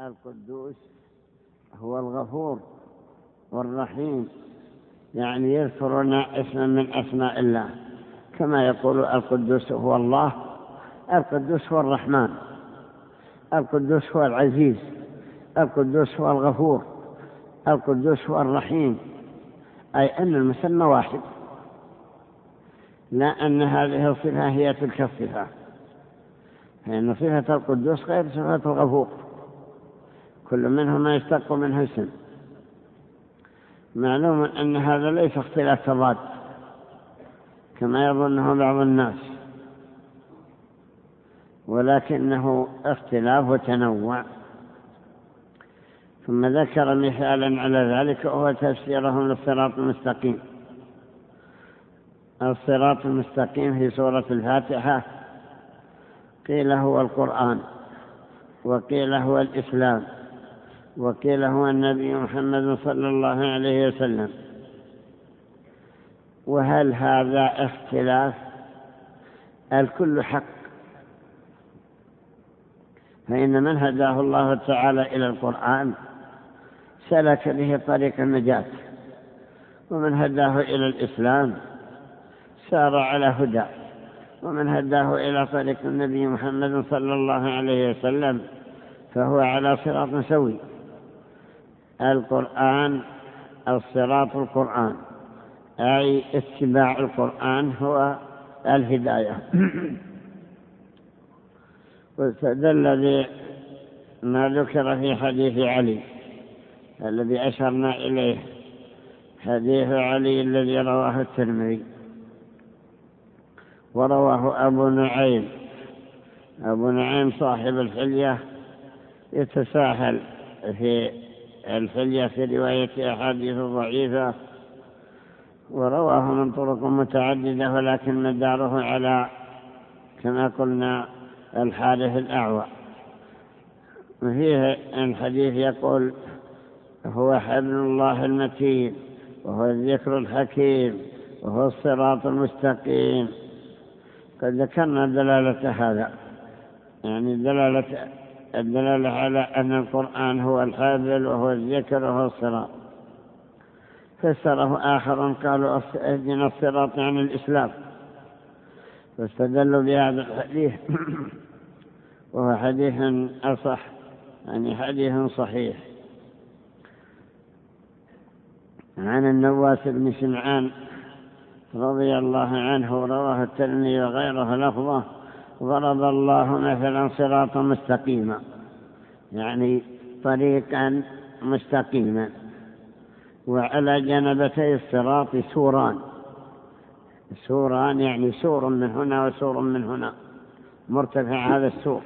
القدوس هو الغفور والرحيم يعني يذكرنا اسما من أسماء الله كما يقول القدوس هو الله القدوس هو الرحمن القدوس هو العزيز القدوس هو الغفور القدوس هو الرحيم أي أن المسمى واحد لا أن هذه الصفة هي تلك الصفة فإن صفة القدوس غير صفة الغفور. كل منهما يشتق منه اسم. معلوم أن هذا ليس اختلاف تضاد كما يظنه بعض الناس. ولكنه اختلاف وتنوع. ثم ذكر مثالا على ذلك وهو تفسيرهم للصراط المستقيم. الصراط المستقيم في سورة الفاتحة قيل هو القرآن وقيل هو الإسلام. وقيل هو النبي محمد صلى الله عليه وسلم. وهل هذا اختلاف؟ الكل حق. فإن من هداه الله تعالى إلى القرآن سلك به طريق النجاة. ومن هداه إلى الإسلام سار على هدى. ومن هداه إلى طريق النبي محمد صلى الله عليه وسلم فهو على صراط سوي. القرآن الصراط القرآن. أي اتباع القرآن هو الهداية. واستدل بما ذكر في حديث علي الذي أشرنا إليه حديث علي الذي رواه الترمذي ورواه أبو نعيم. أبو نعيم صاحب الحلية يتساهل في الحلية في رواية أحاديث ضعيفة؟ ورواه من طرق متعددة ولكن مداره على كما قلنا الحارث الأعوى وفيه الحديث يقول هو حبل الله المتين وهو الذكر الحكيم وهو الصراط المستقيم. قد ذكرنا دلالة هذا يعني دلالة الدلالة على أن القرآن هو الحبل وهو الذكر وهو الصراط. فسره آخر قالوا اهدنا الصراط عن الإسلام. فاستدلوا بهذا الحديث. وهو حديث أصح يعني حديث صحيح. عن النواس بن سمعان رضي الله عنه رواه الترمذي وغيره لفظه. ضرب الله مثلا صراطا مستقيما. يعني طريقا مستقيما. وعلى جنبتي الصراط سوران. سوران يعني سور من هنا وسور من هنا. مرتفع هذا السور.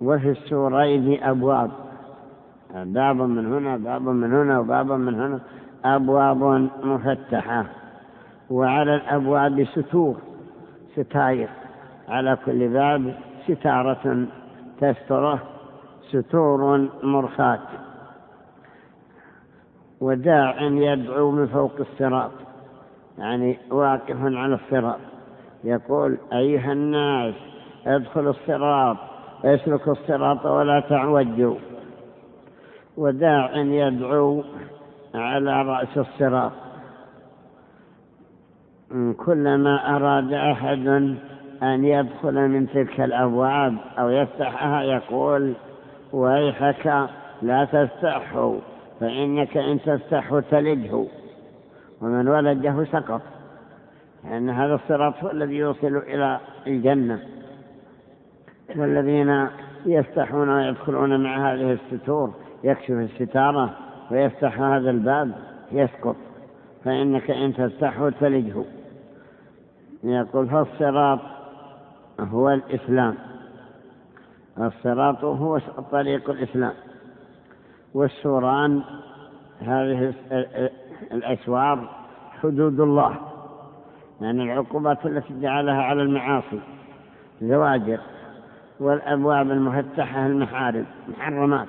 وفي السورين أبواب. باب من هنا باب من هنا وباب من هنا. أبواب مفتحة. وعلى الأبواب ستور ستاير. على كل باب ستارة تستره ستور مرخات وداع يدعو من فوق الصراط يعني واقف على الصراط. يقول أيها الناس ادخلوا الصراط اسلكوا الصراط ولا تعوجوا وداع يدعو على رأس الصراط. كلما أراد أحد أن يدخل من تلك الأبواب أو يفتحها يقول ويحك لا تفتحه فإنك إن تفتحه تلده. ومن ولده سقط لأن هذا الصراط هو الذي يوصل إلى الجنة. والذين يفتحون ويدخلون مع هذه الستور يكشف الستارة ويفتح هذا الباب يسقط. فإنك إن تفتحه تلجه يقول فالصراط هو الإسلام. الصراط هو طريق الإسلام. والسوران هذه الأسوار حدود الله. يعني العقوبات التي جعلها على المعاصي زواجر والأبواب المفتحة المحارم محرمات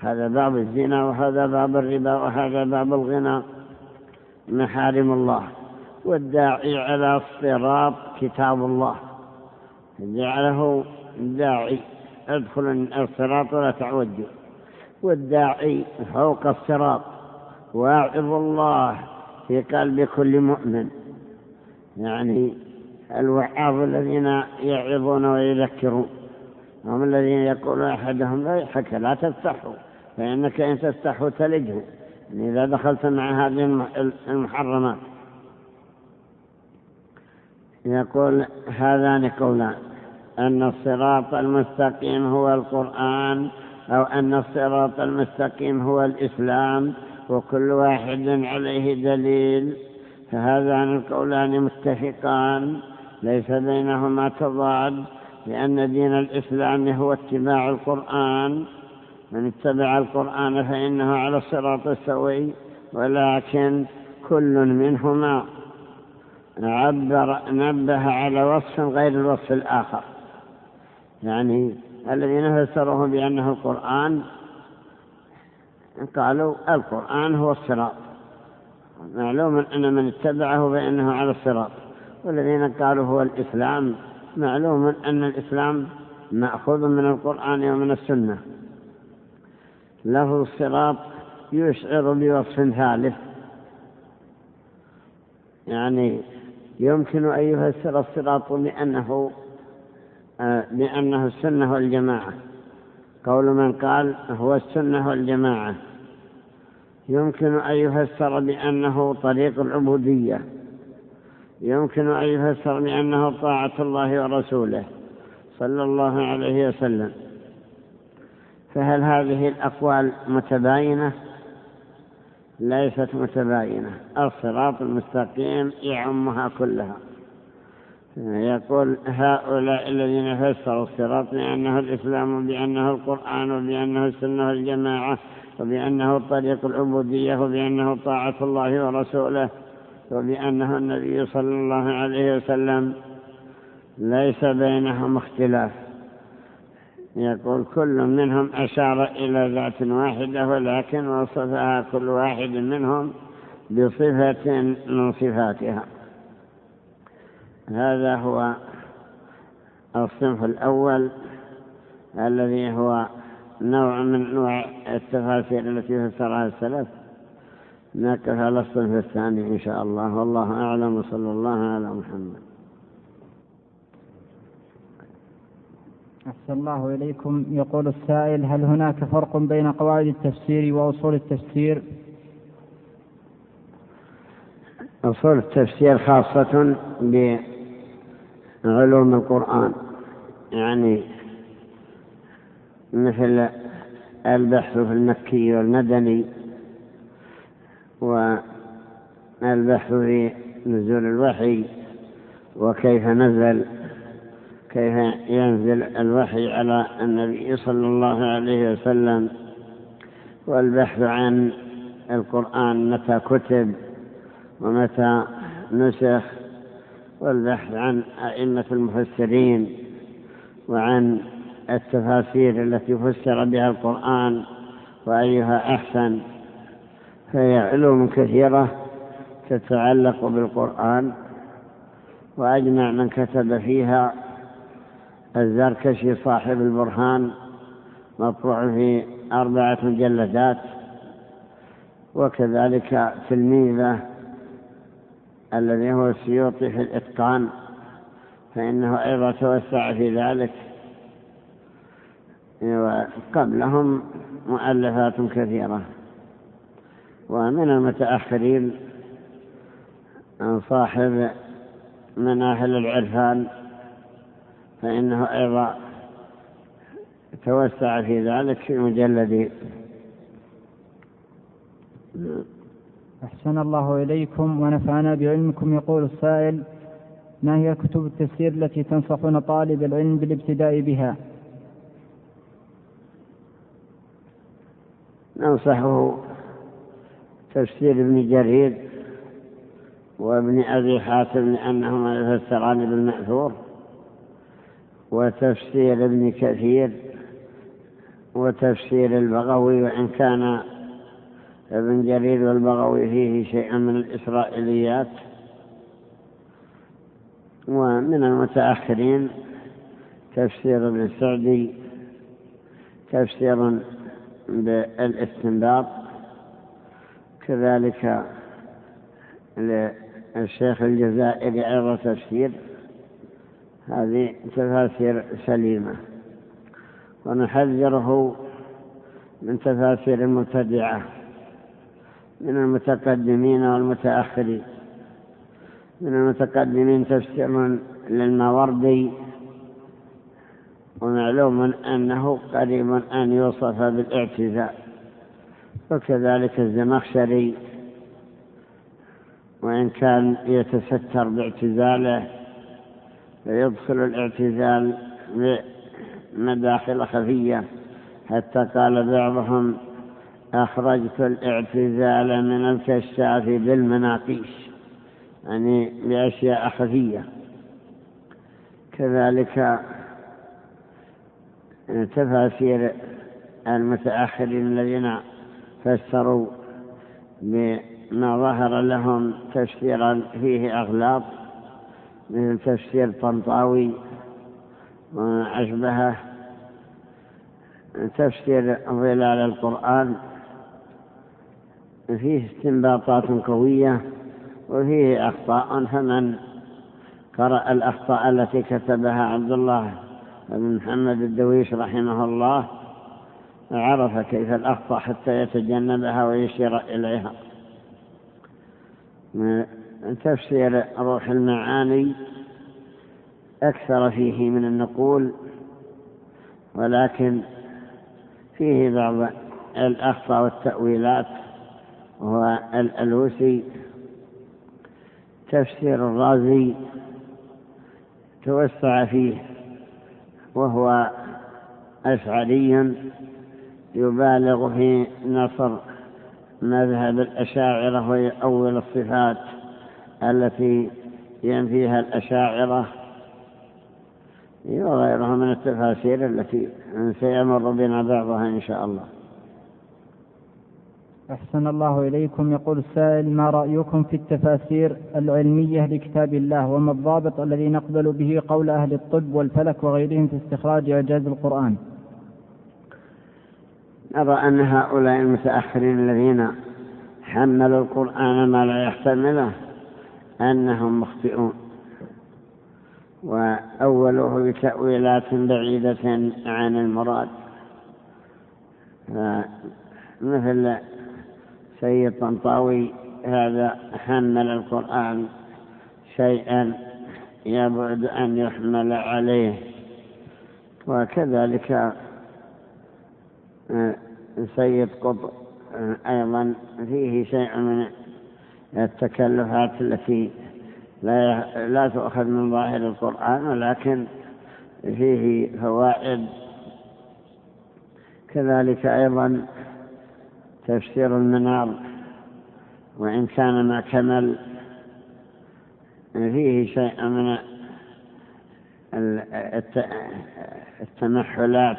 هذا باب الزنا وهذا باب الربا وهذا باب الغنى. محارم الله. والداعي على الصراط كتاب الله. جعله داعي ادخلوا الصراط ولا تعوجوا والداعي فوق الصراط. واعظ الله في قلب كل مؤمن. يعني الوعاظ الذين يعظون ويذكرون. هم الذين يقول أحدهم لا يحك لا تفتحوا فإنك إن تفتحوا تلجه. يعني إذا دخلت مع هذه المحرمات. يقول هذان قولان. أن الصراط المستقيم هو القرآن أو أن الصراط المستقيم هو الإسلام وكل واحد عليه دليل فهذان القولان متفقان. ليس بينهما تضاد لأن دين الإسلام هو اتباع القرآن. من اتبع القرآن فإنه على الصراط السوي ولكن كل منهما عبر نبه على وصف غير الوصف الآخر. يعني الذين فسروه بأنه القرآن قالوا القرآن هو الصراط. معلوم أن من اتبعه فإنه على الصراط. والذين قالوا هو الإسلام معلوم أن الإسلام مأخوذ من القرآن ومن السنة. لفظ الصراط يشعر بوصف ثالث. يعني يمكن أن يفسر الصراط بأنه بأنه آه، السنة والجماعة. قول من قال هو السنة والجماعة. يمكن أن يفسر بأنه طريق العبودية. يمكن أن يفسر بأنه طاعة الله ورسوله صلى الله عليه وسلم. فهل هذه الأقوال متباينة؟ ليست متباينة. الصراط المستقيم يعمها كلها. يقول هؤلاء الذين فسروا الصراط بأنه الإسلام وبأنه القرآن وبأنه السنة والجماعة وبأنه طريق العبودية وبأنه طاعة الله ورسوله وبأنه النبي صلى الله عليه وسلم ليس بينهم اختلاف. يقول كل منهم أشار إلى ذات واحدة ولكن وصفها كل واحد منهم بصفة من صفاتها. هذا هو الصنف الأول الذي هو نوع من نوع التفاسير التي فسرها السلف. نقف على الصنف الثاني إن شاء الله. والله أعلم. وصلى الله على محمد. أحسن الله إليكم. يقول السائل هل هناك فرق بين قواعد التفسير وأصول التفسير؟ أصول التفسير خاصة بعلوم القرآن. يعني مثل البحث في المكي والمدني والبحث في نزول الوحي وكيف نزل كيف ينزل الوحي على النبي صلى الله عليه وسلم والبحث عن القرآن متى كتب ومتى نسخ والبحث عن أئمة المفسرين وعن التفاسير التي فسر بها القرآن وأيها أحسن فهي علوم كثيرة تتعلق بالقرآن وأجمع من كتب فيها الزركشي صاحب البرهان مطبوع في أربعة مجلدات وكذلك تلميذه الذي هو السيوطي في الإتقان فإنه أيضا توسع في ذلك. وقبلهم مؤلفات كثيرة. ومن المتأخرين صاحب مناهل العرفان فإنه أيضا توسع في ذلك في مجلدين أحسن الله إليكم ونفعنا بعلمكم. يقول السائل ما هي كتب التفسير التي تنصحون طالب العلم بالابتداء بها؟ ننصحه تفسير ابن جرير وابن أبي حاتم لأنهما يفسران بالمأثور وتفسير ابن كثير وتفسير البغوي وإن كان ابن جرير والبغوي فيه شيء من الإسرائيليات ومن المتأخرين تفسير ابن سعدي تفسير بالإستنباط كذلك للشيخ الجزائري أيضا تفسير. هذه تفاسير سليمة. ونحذره من تفاسير المبتدعة من المتقدمين والمتأخرين. من المتقدمين تفسير للموردي ومعلوم أنه قريب أن يوصف بالاعتزال وكذلك الزمخشري وإن كان يتستر باعتزاله فيدخل الاعتزال بمداخل خفية. حتى قال بعضهم أخرجت الاعتزال من الكشاف بالمناقيش يعني بأشياء خفية. كذلك تفاسير المتأخرين الذين فسروا بما ظهر لهم تفسيرا فيه أغلاط مثل تفسير طنطاوي وما أشبهه تفسير ظلال القرآن. فيه استنباطات قوية وفيه أخطاء فمن قرأ الأخطاء التي كتبها عبد الله بن محمد الدويش رحمه الله عرف كيف الأخطاء حتى يتجنبها ويشير إليها. تفسير روح المعاني أكثر فيه من النقول ولكن فيه بعض الأخطاء والتأويلات. وهو الألوسي تفسير الرازي توسع فيه وهو أشعري يبالغ في نصر مذهب الأشاعرة ويؤول الصفات التي ينفيها الأشاعرة. وغيرها من التفاسير التي سيمر بنا بعضها إن شاء الله. أحسن الله إليكم. يقول السائل ما رأيكم في التفاسير العلمية لكتاب الله وما الضابط الذي نقبل به قول أهل الطب والفلك وغيرهم في استخراج إعجاز القرآن؟ نرى أن هؤلاء المتأخرين الذين حملوا القرآن ما لا يحتمله أنهم مخطئون. وأوله بتأويلات بعيدة عن المراد. مثل سيد طنطاوي هذا حمل القرآن شيئا يبعد أن يحمل عليه. وكذلك سيد قطب أيضا فيه شيء من التكلفات التي لا, لا تؤخذ من ظاهر القرآن ولكن فيه فوائد. كذلك أيضا تفسير المنار وإن كان ما كمل فيه شيء من التمحلات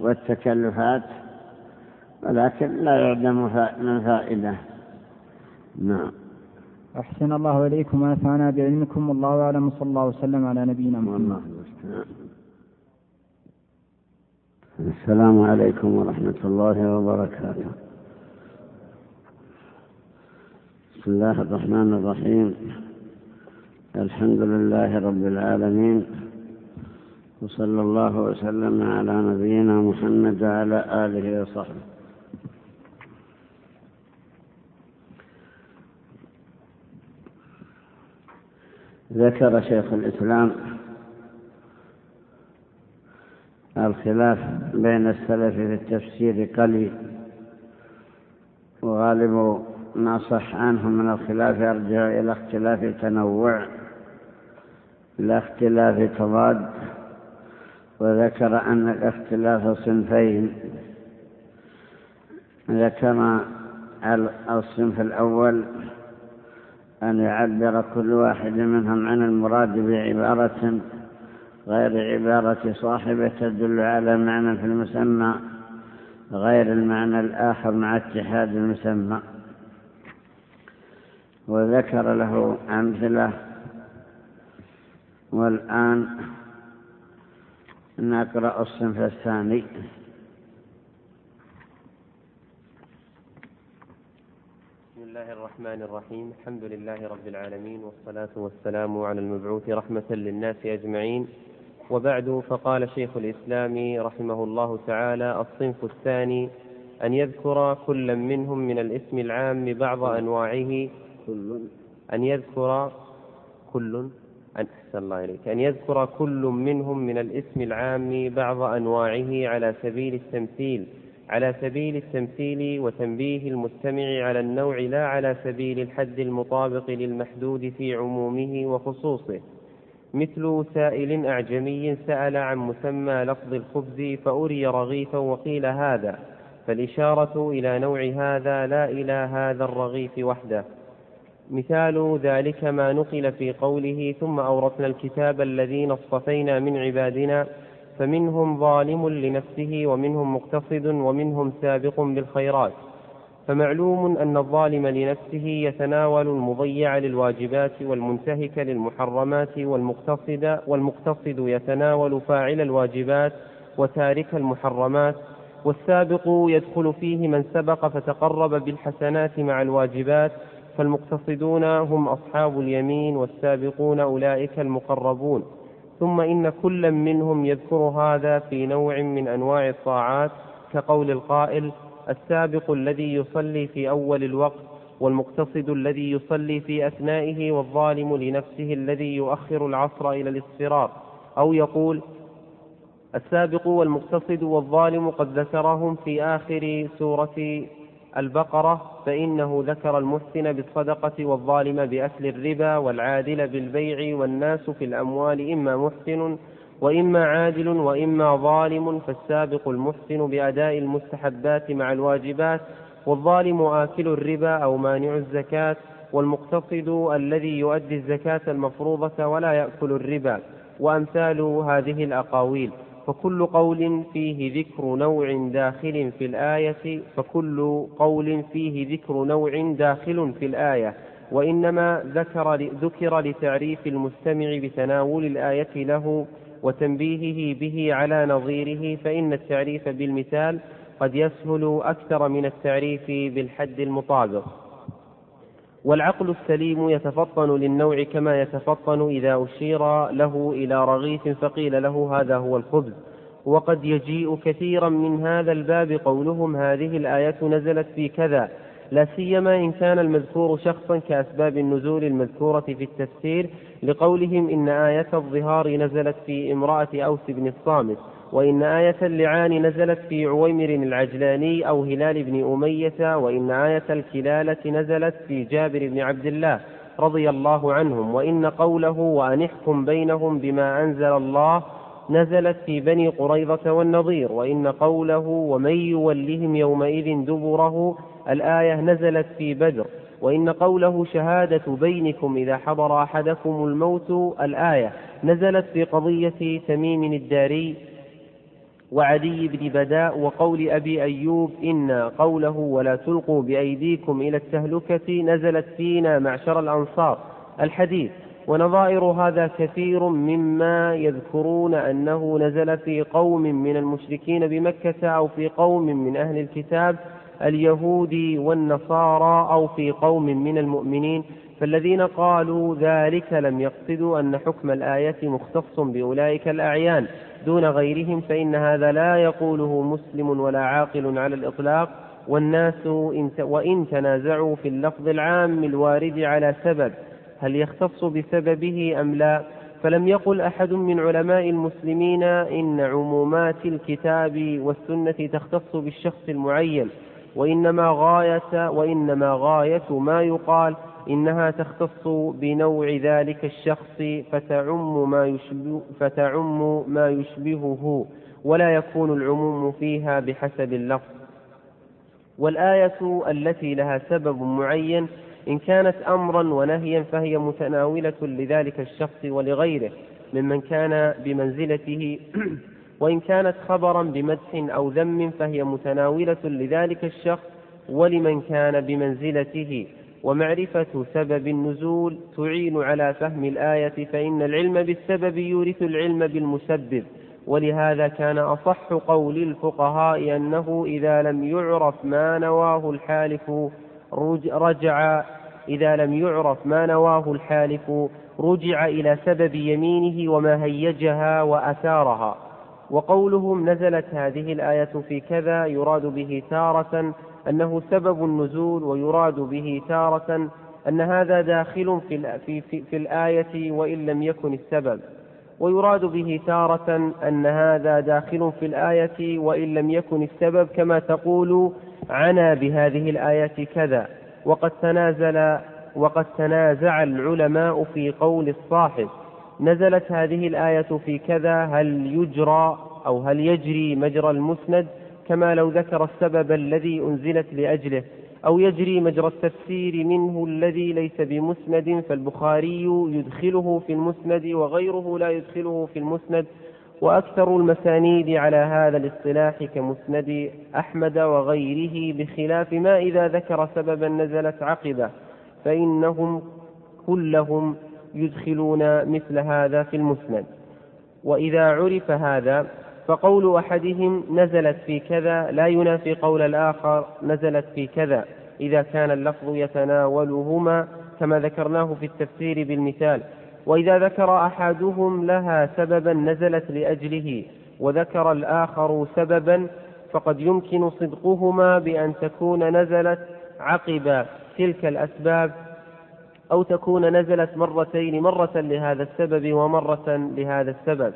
والتكلفات ولكن لا يعدم من فائدة. نعم. أحسن الله إليكم ونفعنا بعلمكم والله أعلم صلى الله وسلم على نبينا محمد. السلام عليكم ورحمة الله وبركاته. بسم الله الرحمن الرحيم. الحمد لله رب العالمين وصلى الله وسلم على نبينا محمد وعلى آله وصحبه. ذكر شيخ الإسلام الخلاف بين السلف في التفسير قليل وغالب ما صح عنهم من الخلاف يرجع إلى اختلاف تنوع لا اختلاف تضاد وذكر أن الاختلاف صنفين. ذكر الصنف الأول أن يعبر كل واحد منهم عن المراد بعبارة غير عبارة صاحبة تدل على معنى في المسمى غير المعنى الآخر مع اتحاد المسمى. وذكر له أمثلة. والآن نقرأ الصنف الثاني. بسم الله الرحمن الرحيم. الحمد لله رب العالمين والصلاة والسلام على المبعوث رحمة للناس أجمعين. وبعد فقال شيخ الإسلام رحمه الله تعالى الصنف الثاني أن يذكر كل منهم من الاسم العام بعض أنواعه أن يذكر كل أن أحسن الله إليك. أن يذكر كل منهم من الاسم العام بعض أنواعه على سبيل التمثيل على سبيل التمثيل وتنبيه المستمع على النوع لا على سبيل الحد المطابق للمحدود في عمومه وخصوصه. مثل سائل أعجمي سأل عن مسمى لفظ الخبز فأري رغيفا وقيل هذا فالإشارة إلى نوع هذا لا إلى هذا الرغيف وحده. مثال ذلك ما نقل في قوله ثم أورثنا الكتاب الذين اصطفينا من عبادنا فمنهم ظالم لنفسه ومنهم مقتصد ومنهم سابق بالخيرات. فمعلوم أن الظالم لنفسه يتناول المضيع للواجبات والمنتهك للمحرمات والمقتصد والمقتصد يتناول فاعل الواجبات وتارك المحرمات والسابق يدخل فيه من سبق فتقرب بالحسنات مع الواجبات فالمقتصدون هم أصحاب اليمين والسابقون أولئك المقربون. ثم إن كل منهم يذكر هذا في نوع من أنواع الطاعات كقول القائل السابق الذي يصلي في أول الوقت والمقتصد الذي يصلي في أثنائه والظالم لنفسه الذي يؤخر العصر إلى الاصفرار. أو يقول السابق والمقتصد والظالم قد ذكرهم في آخر سورة البقرة فإنه ذكر المحسن بالصدقة والظالم بأكل الربا والعادل بالبيع والناس في الأموال إما محسن وإما عادل وإما ظالم فالسابق المحسن بأداء المستحبات مع الواجبات والظالم آكل الربا أو مانع الزكاة والمقتصد الذي يؤدي الزكاة المفروضة ولا يأكل الربا. وأمثال هذه الأقاويل. فكل قول فيه ذكر نوع داخل في الآية فكل قول فيه ذكر نوع داخل في الآية. وإنما ذكر ذكر لتعريف المستمع بتناول الآية له وتنبيهه به على نظيره فإن التعريف بالمثال قد يسهل أكثر من التعريف بالحد المطابق. والعقل السليم يتفطن للنوع كما يتفطن إذا أشير له إلى رغيف فقيل له هذا هو الخبز. وقد يجيء كثيرا من هذا الباب قولهم هذه الآية نزلت في كذا لا سيما إن كان المذكور شخصا كأسباب النزول المذكورة في التفسير لقولهم إن آية الظهار نزلت في امرأة أوس بن الصامت. وإن آية اللعان نزلت في عويمر العجلاني أو هلال بن أمية وإن آية الكلالة نزلت في جابر بن عبد الله رضي الله عنهم وإن قوله وأنحكم بينهم بما أنزل الله نزلت في بني قريظة والنضير وإن قوله ومن يولهم يومئذ دبره الآية نزلت في بدر وإن قوله شهادة بينكم إذا حضر أحدكم الموت الآية نزلت في قضية تميم الداري وعدي بن بداء وقول أبي أيوب إن قوله ولا تلقوا بأيديكم إلى التهلكة نزلت فينا معشر الأنصار الحديث ونظائر هذا كثير مما يذكرون أنه نزل في قوم من المشركين بمكة أو في قوم من أهل الكتاب اليهود والنصارى أو في قوم من المؤمنين فالذين قالوا ذلك لم يقصدوا أن حكم الآية مختص بأولئك الأعيان. دون غيرهم فإن هذا لا يقوله مسلم ولا عاقل على الإطلاق والناس وإن تنازعوا في اللفظ العام الوارد على سبب هل يختص بسببه أم لا؟ فلم يقل أحد من علماء المسلمين إن عمومات الكتاب والسنة تختص بالشخص المعين وإنما غاية وإنما غاية ما يقال إنها تختص بنوع ذلك الشخص فتعم ما يشبه فتعم ما يشبهه ولا يكون العموم فيها بحسب اللفظ. والآية التي لها سبب معين إن كانت أمرا ونهيا فهي متناولة لذلك الشخص ولغيره ممن كان بمنزلته. وإن كانت خبرا بمدح أو ذم فهي متناولة لذلك الشخص ولمن كان بمنزلته. ومعرفة سبب النزول تعين على فهم الآية فإن العلم بالسبب يورث العلم بالمسبب. ولهذا كان أصح قول الفقهاء أنه إذا لم يعرف ما نواه الحالف رجع إذا لم يعرف ما نواه الحالف رجع إلى سبب يمينه وما هيجها وأثارها. وقولهم نزلت هذه الآية في كذا يراد به تارة أنه سبب النزول ويراد به تارة أن هذا داخل في, في, في, في الآية وإن لم يكن السبب. ويراد به تارة أن هذا داخل في الآية وإن لم يكن السبب كما تقول عنا بهذه الآية كذا وقد تنازل وقد تنازع العلماء في قول الصاحب نزلت هذه الآية في كذا هل يجرى أو هل يجري مجرى المسند؟ كما لو ذكر السبب الذي أنزلت لأجله أو يجري مجرى التفسير منه الذي ليس بمسند فالبخاري يدخله في المسند وغيره لا يدخله في المسند وأكثر المسانيد على هذا الاصطلاح كمسند أحمد وغيره بخلاف ما إذا ذكر سببا نزلت عقبة فإنهم كلهم يدخلون مثل هذا في المسند. وإذا عرف هذا فقول أحدهم نزلت في كذا لا ينافي قول الآخر نزلت في كذا إذا كان اللفظ يتناولهما كما ذكرناه في التفسير بالمثال. وإذا ذكر أحدهم لها سببا نزلت لأجله وذكر الآخر سببا فقد يمكن صدقهما بأن تكون نزلت عقب تلك الأسباب أو تكون نزلت مرتين مرة لهذا السبب ومرة لهذا السبب.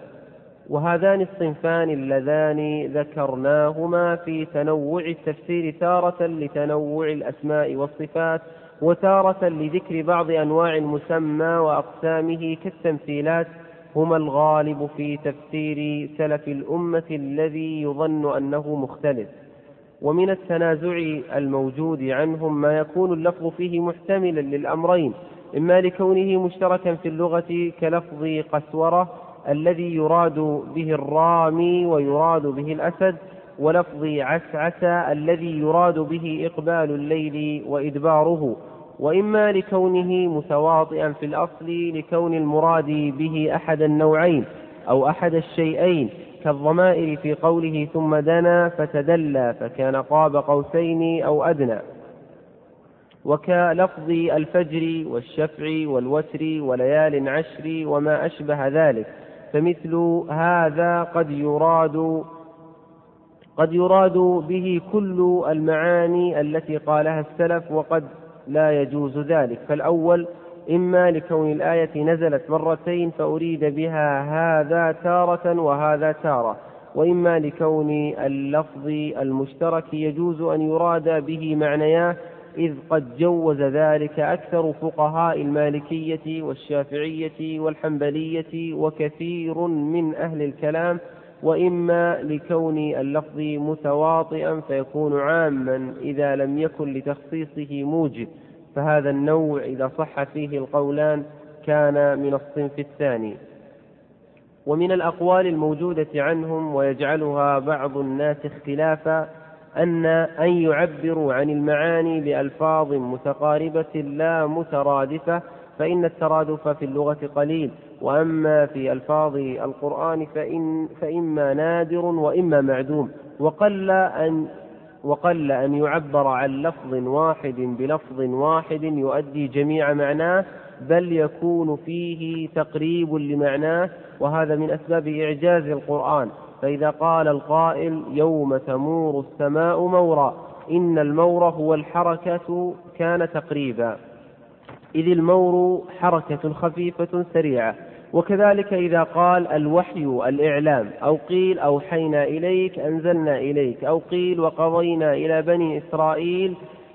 وهذان الصنفان اللذان ذكرناهما في تنوع التفسير تارة لتنوع الأسماء والصفات وتارة لذكر بعض أنواع المسمى وأقسامه كالتمثيلات. هما الغالب في تفسير سلف الأمة الذي يظن أنه مختلف. ومن التنازع الموجود عنهم ما يكون اللفظ فيه محتملا للأمرين إما لكونه مشتركا في اللغة كلفظ قسورة الذي يراد به الرامي ويراد به الأسد ولفظ عسعس الذي يراد به إقبال الليل وإدباره. وإما لكونه متواطئا في الأصل لكون المراد به أحد النوعين أو أحد الشيئين كالضمائر في قوله ثم دنا فتدلى فكان قاب قوسين أو أدنى. وكلفظ الفجر والشفع والوتر وليال عشر وما أشبه ذلك. فمثل هذا قد يراد قد يراد به كل المعاني التي قالها السلف وقد لا يجوز ذلك. فالأول إما لكون الآية نزلت مرتين فأريد بها هذا تارة وهذا تارة وإما لكون اللفظ المشترك يجوز أن يراد به معنياه إذ قد جوز ذلك أكثر فقهاء المالكية والشافعية والحنبلية وكثير من أهل الكلام وإما لكون اللفظ متواطئا فيكون عاما إذا لم يكن لتخصيصه موجب. فهذا النوع إذا صح فيه القولان كان من الصنف الثاني. ومن الأقوال الموجودة عنهم ويجعلها بعض الناس اختلافا أن أن يعبروا عن المعاني بألفاظ متقاربة لا مترادفة فإن الترادف في اللغة قليل. وأما في ألفاظ القرآن فإن فإما نادر وإما معدوم. وقل أن وقل أن يعبر عن لفظ واحد بلفظ واحد يؤدي جميع معناه بل يكون فيه تقريب لمعناه وهذا من أسباب إعجاز القرآن. فإذا قال القائل يوم تمور السماء مورا إن المور هو الحركة كان تقريبا. إذ المور حركة خفيفة سريعة. وكذلك إذا قال الوحي الإعلام أو قيل أوحينا إليك أنزلنا إليك أو قيل وقضينا إلى بني إسرائيل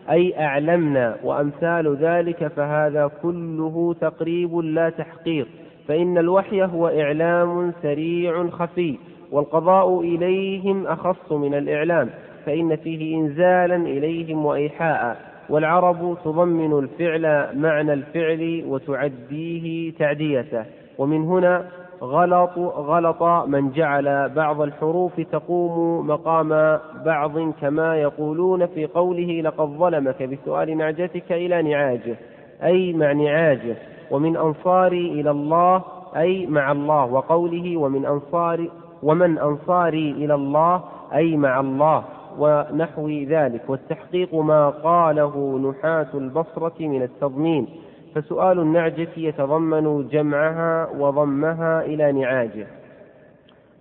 أي أعلمنا وأمثال ذلك فهذا كله تقريب لا تحقيق. فإن الوحي هو إعلام سريع خفي. والقضاء إليهم أخص من الإعلام فإن فيه إنزالا إليهم وإيحاء والعرب تضمن الفعل معنى الفعل وتعديه تعديته. ومن هنا غلط غلط من جعل بعض الحروف تقوم مقام بعض كما يقولون في قوله لقد ظلمك بسؤال نعجتك إلى نعاجه أي مع نعاجه. ومن أنصاري إلى الله أي مع الله وقوله ومن أنصار ومن أنصاري إلى الله أي مع الله ونحو ذلك. والتحقيق ما قاله نحاة البصرة من التضمين. فسؤال النعجة يتضمن جمعها وضمها إلى نعاجه.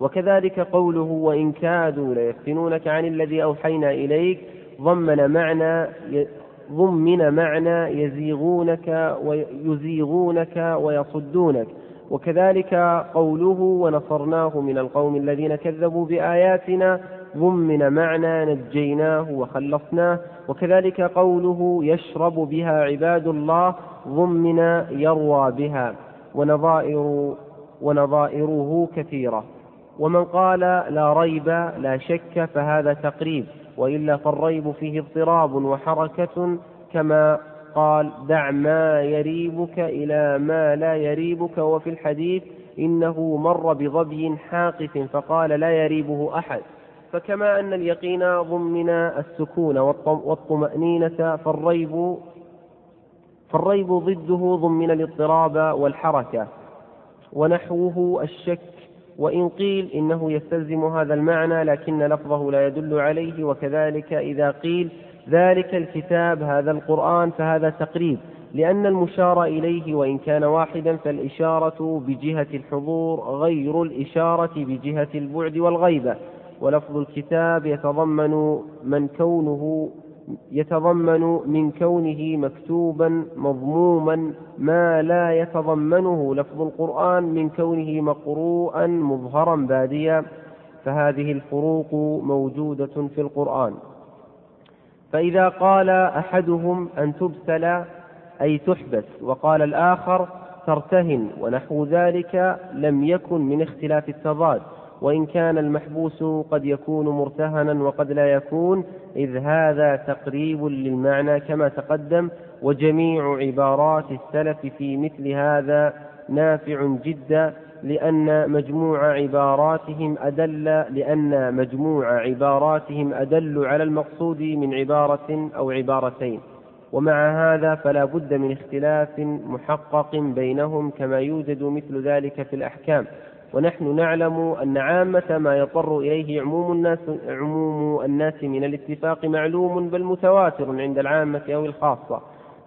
وكذلك قوله وإن كادوا ليفتنونك عن الذي أوحينا إليك ضمن معنى ضمن معنى يزيغونك ويزيغونك ويصدونك. وكذلك قوله ونصرناه من القوم الذين كذبوا بآياتنا ضمن معنى نجيناه وخلصناه. وكذلك قوله يشرب بها عباد الله ضمن يروى بها. ونظائر ونظائره كثيرة. ومن قال لا ريب لا شك فهذا تقريب. وإلا فالريب فيه اضطراب وحركة كما قال دع ما يريبك إلى ما لا يريبك. وفي الحديث إنه مر بظبي حاقف فقال لا يريبه أحد. فكما أن اليقين ضمن السكون والطمأنينة فالريب فالريب ضده ضمن الاضطراب والحركة ونحوه الشك. وإن قيل إنه يستلزم هذا المعنى لكن لفظه لا يدل عليه. وكذلك إذا قيل ذلك الكتاب هذا القرآن فهذا تقريب. لأن المشار إليه وإن كان واحدا فالإشارة بجهة الحضور غير الإشارة بجهة البعد والغيبة. ولفظ الكتاب يتضمن من كونه يتضمن من كونه مكتوبا مضموما ما لا يتضمنه لفظ القرآن من كونه مقروءا مظهرا باديا. فهذه الفروق موجودة في القرآن. فإذا قال أحدهم أن تبسل أي تحبس وقال الآخر ترتهن ونحو ذلك لم يكن من اختلاف التضاد وإن كان المحبوس قد يكون مرتهنا وقد لا يكون إذ هذا تقريب للمعنى كما تقدم وجميع عبارات السلف في مثل هذا نافع جدا لأن مجموع عباراتهم أدل لأن مجموع عباراتهم أدل على المقصود من عبارة أو عبارتين. ومع هذا فلا بد من اختلاف محقق بينهم كما يوجد مثل ذلك في الأحكام. ونحن نعلم أن عامة ما يضطر إليه عموم الناس عموم الناس من الاتفاق معلوم بل متواتر عند العامة أو الخاصة.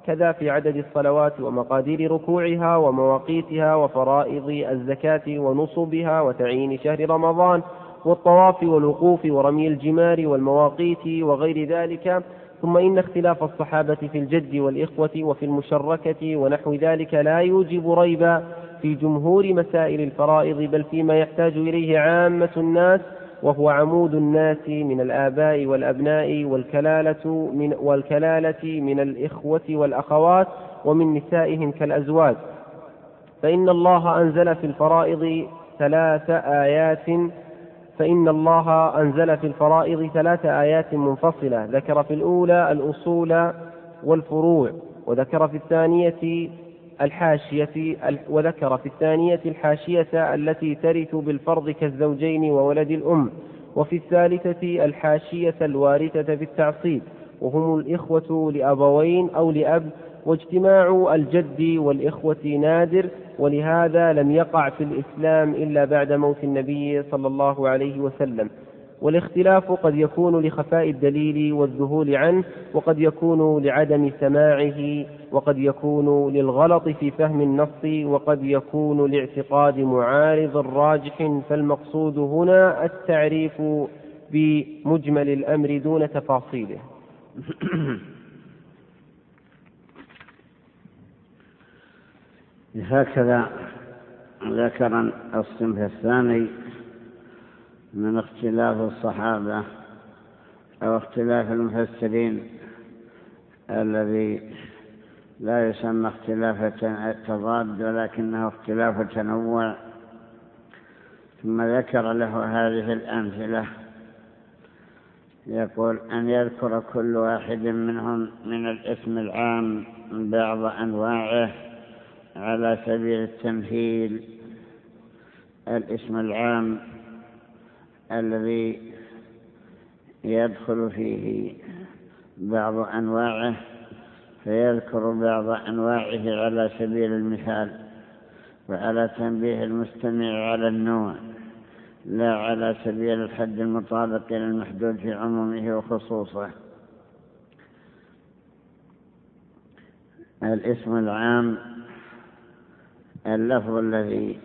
كذا في عدد الصلوات ومقادير ركوعها ومواقيتها وفرائض الزكاة ونصبها وتعيين شهر رمضان والطواف والوقوف ورمي الجمار والمواقيت وغير ذلك. ثم إن اختلاف الصحابة في الجد والإخوة وفي المشركة ونحو ذلك لا يوجب ريبا في جمهور مسائل الفرائض بل فيما يحتاج إليه عامة الناس وهو عمود الناس من الآباء والأبناء والكلالة من والكلالة من الإخوة والأخوات ومن نسائهم كالأزواج. فإن الله أنزل في الفرائض ثلاث آيات. فإن الله أنزل في الفرائض ثلاث آيات منفصلة. ذكر في الأولى الأصول والفروع وذكر في الثانية الحاشية وذكر في الثانية الحاشية التي ترث بالفرض كالزوجين وولد الأم وفي الثالثة الحاشية الوارثة في التعصيب وهم الإخوة لأبوين أو لأب واجتماع الجد والإخوة نادر ولهذا لم يقع في الإسلام إلا بعد موت النبي صلى الله عليه وسلم. والاختلاف قد يكون لخفاء الدليل والذهول عنه وقد يكون لعدم سماعه وقد يكون للغلط في فهم النص وقد يكون لاعتقاد معارض راجح. فالمقصود هنا التعريف بمجمل الأمر دون تفاصيله. هكذا ذكر الصنف الثاني من اختلاف الصحابة أو اختلاف المفسرين الذي لا يسمى اختلاف تضاد ولكنه اختلاف تنوع ثم ذكر له هذه الأمثلة. يقول أن يذكر كل واحد منهم من الاسم العام بعض أنواعه على سبيل التمثيل. الاسم العام الذي يدخل فيه بعض أنواعه فيذكر بعض أنواعه على سبيل المثال وعلى تنبيه المستمع على النوع لا على سبيل الحد المطابق للمحدود في عمومه وخصوصه. الاسم العام اللفظ الذي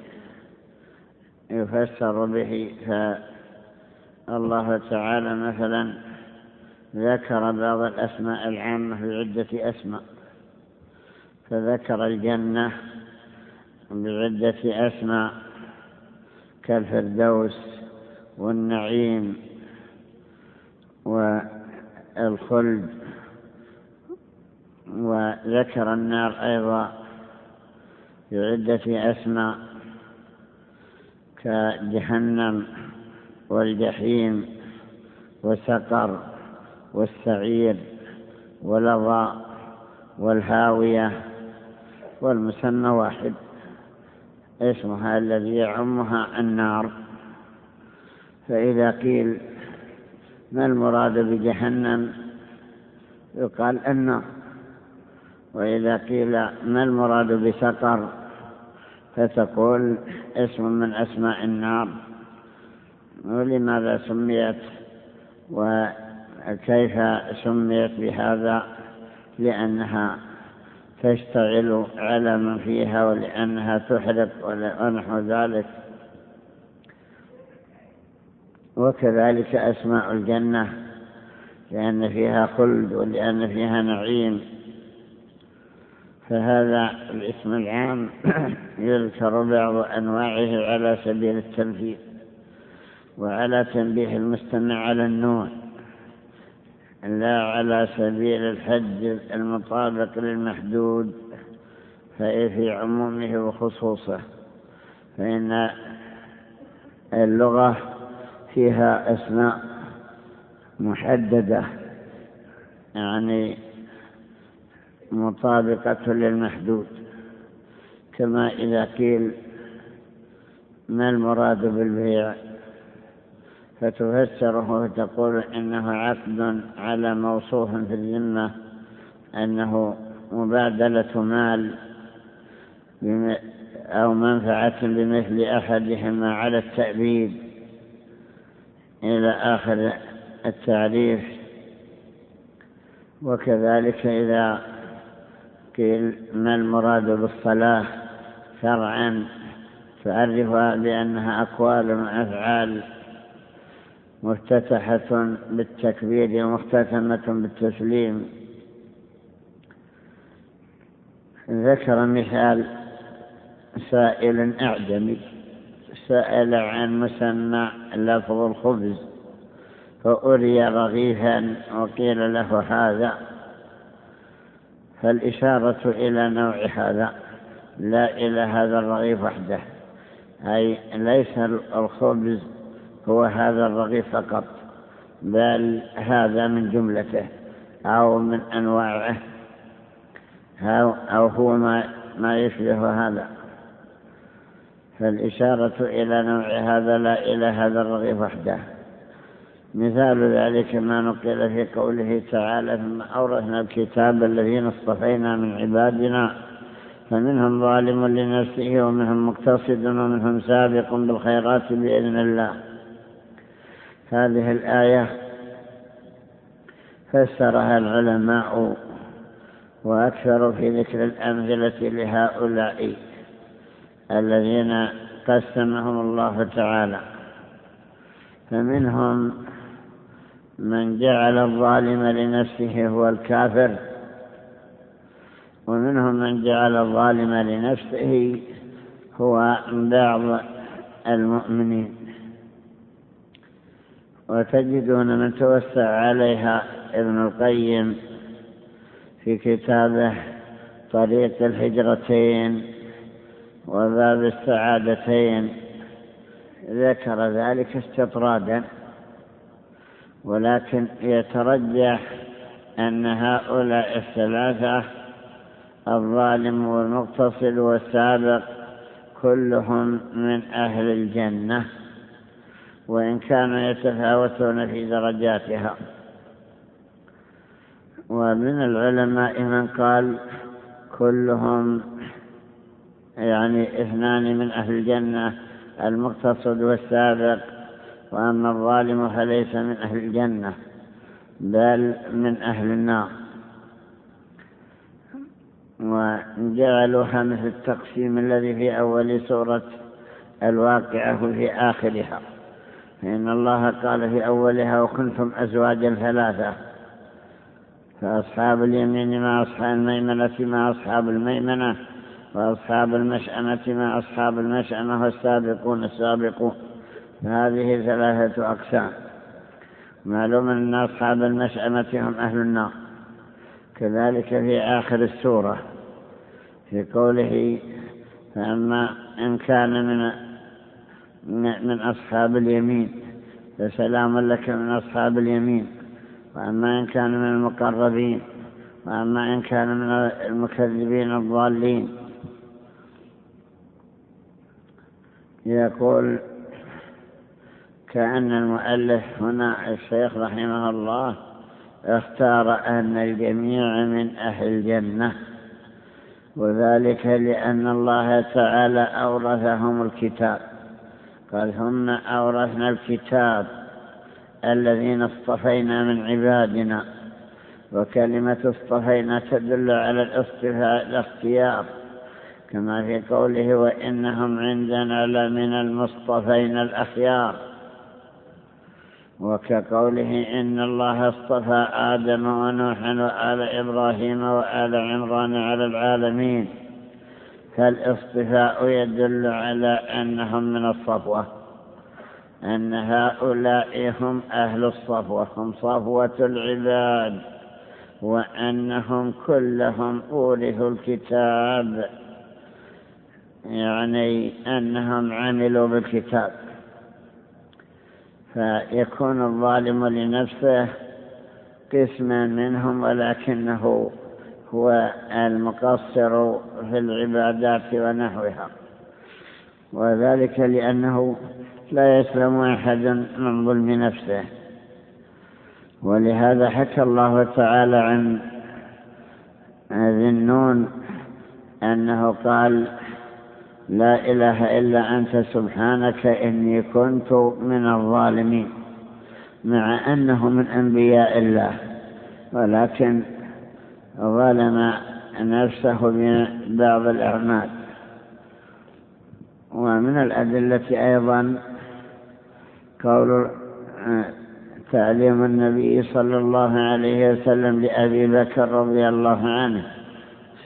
يفسر به فالله تعالى مثلا ذكر بعض الأسماء العامة بعدة أسماء. فذكر الجنة بعدة أسماء كالفردوس والنعيم والخلد وذكر النار أيضا بعدة أسماء كجهنم والجحيم وسقر والسعير ولظى والهاوية والمسمى واحد. اسمها الذي يعمها النار. فإذا قيل ما المراد بجهنم؟ يقال النار. وإذا قيل ما المراد بسقر؟ فتقول اسم من أسماء النار. ولماذا سميت وكيف سميت بهذا؟ لأنها تشتغل على من فيها ولأنها تحرق ونحو ذلك. وكذلك أسماء الجنة لأن فيها خلد ولأن فيها نعيم. فهذا الاسم العام يذكر بعض أنواعه على سبيل التنفيذ. وعلى تنبيه المستمع على النوع لا على سبيل الحد المطابق للمحدود في عمومه وخصوصه فإن اللغة فيها أسماء محددة يعني مطابقة للمحدود. كما إذا قيل ما المراد بالبيع؟ فتفسره وتقول إنه عقد على موصوف في الذمة أنه مبادلة مال أو منفعة بمثل أحدهما على التأبيد إلى آخر التعريف. وكذلك إذا قيل ما المراد بالصلاة شرعا تعرفها بأنها أقوال وأفعال مفتتحة بالتكبير ومختتمة بالتسليم. ذكر مثال سائل أعجمي سأل عن مسمى لفظ الخبز فأري رغيفا وقيل له هذا. فالإشارة إلى نوع هذا لا إلى هذا الرغيف وحده أي ليس الخبز هو هذا الرغيف فقط بل هذا من جملته أو من أنواعه أو هو ما, ما يشبه هذا. فالإشارة إلى نوع هذا لا إلى هذا الرغيف وحده. مثال ذلك ما نقل في قوله تعالى ثم أورثنا الكتاب الذين اصطفينا من عبادنا فمنهم ظالم لنفسه ومنهم مقتصد ومنهم سابق بالخيرات بإذن الله. هذه الآية فسرها العلماء وأكثر في ذكر الأمثلة لهؤلاء الذين قسمهم الله تعالى. فمنهم من جعل الظالم لنفسه هو الكافر ومنهم من جعل الظالم لنفسه هو بعض المؤمنين. وتجدون من توسع عليها ابن القيم في كتابه طريق الهجرتين وباب السعادتين. ذكر ذلك استطرادا ولكن يترجح أن هؤلاء الثلاثة الظالم والمقتصد والسابق كلهم من أهل الجنة. وإن كانوا يتفاوتون في درجاتها. ومن العلماء من قال كلهم يعني اثنان من أهل الجنة المقتصد والسابق وأما الظالم فليس من أهل الجنة بل من أهل النار. وجعلوها مثل التقسيم الذي في أول سورة الواقعة في آخرها. فإن الله قال في أولها وكنتم أزواجا ثلاثة فأصحاب اليمين مع أصحاب الميمنة مع أصحاب الميمنة وأصحاب المشأمة مع أصحاب المشأمة والسابقون السابقون. فهذه ثلاثة أقسام. معلوم أن أصحاب المشأمة هم أهل النار. كذلك في آخر السورة في قوله فأما إن كان من من أصحاب اليمين. فسلام لك من أصحاب اليمين. وأما إن كان من المقربين وأما إن كان من المكذبين الضالين. يقول كأن المؤلف هنا الشيخ رحمه الله اختار أن الجميع من أهل الجنة. وذلك لأن الله تعالى أورثهم الكتاب. قال هم أورثنا الكتاب الذين اصطفينا من عبادنا وكلمة اصطفينا تدل على الاصطفاء الاختيار. كما في قوله وإنهم عندنا لمن المصطفين الأخيار. وكقوله إن الله اصطفى آدم ونوحا وآل إبراهيم وآل عمران على العالمين. فالاصطفاء يدل على أنهم من الصفوة أن هؤلاء هم أهل الصفوة هم صفوة العباد وأنهم كلهم أورثوا الكتاب يعني أنهم عملوا بالكتاب. فيكون الظالم لنفسه قسما منهم ولكنه هو المقصر في العبادات ونحوها. وذلك لأنه لا يسلم أحد من ظلم نفسه. ولهذا حكى الله تعالى عن ذي النون أنه قال لا إله إلا أنت سبحانك إني كنت من الظالمين. مع أنه من أنبياء الله ولكن ظلم نفسه ببعض الأعمال. ومن الأدلة أيضا قول تعليم النبي صلى الله عليه وسلم لأبي بكر رضي الله عنه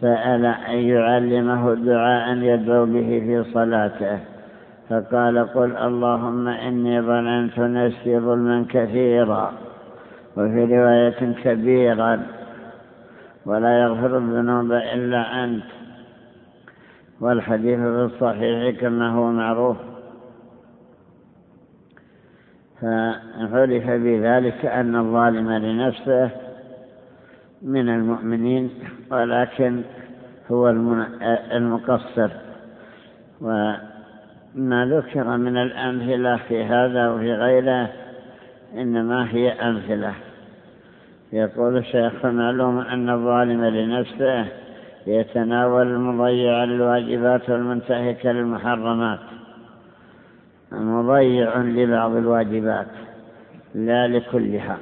سأل أن يعلمه دعاء يدعو به في صلاته. فقال قل اللهم إني ظننت نفسي ظلما كثيرا وفي رواية كبيرا. ولا يغفر الذنوب إلا أنت. والحديث في الصحيح كما هو معروف. فعرف بذلك أن الظالم لنفسه من المؤمنين ولكن هو المقصر. وما ذكر من الأمثلة في هذا وفي غيره إنما هي أمثلة. يقول الشيخ معلوم أن الظالم لنفسه يتناول المضيع للواجبات والمنتهك للمحرمات. مضيع لبعض الواجبات. لا لكلها.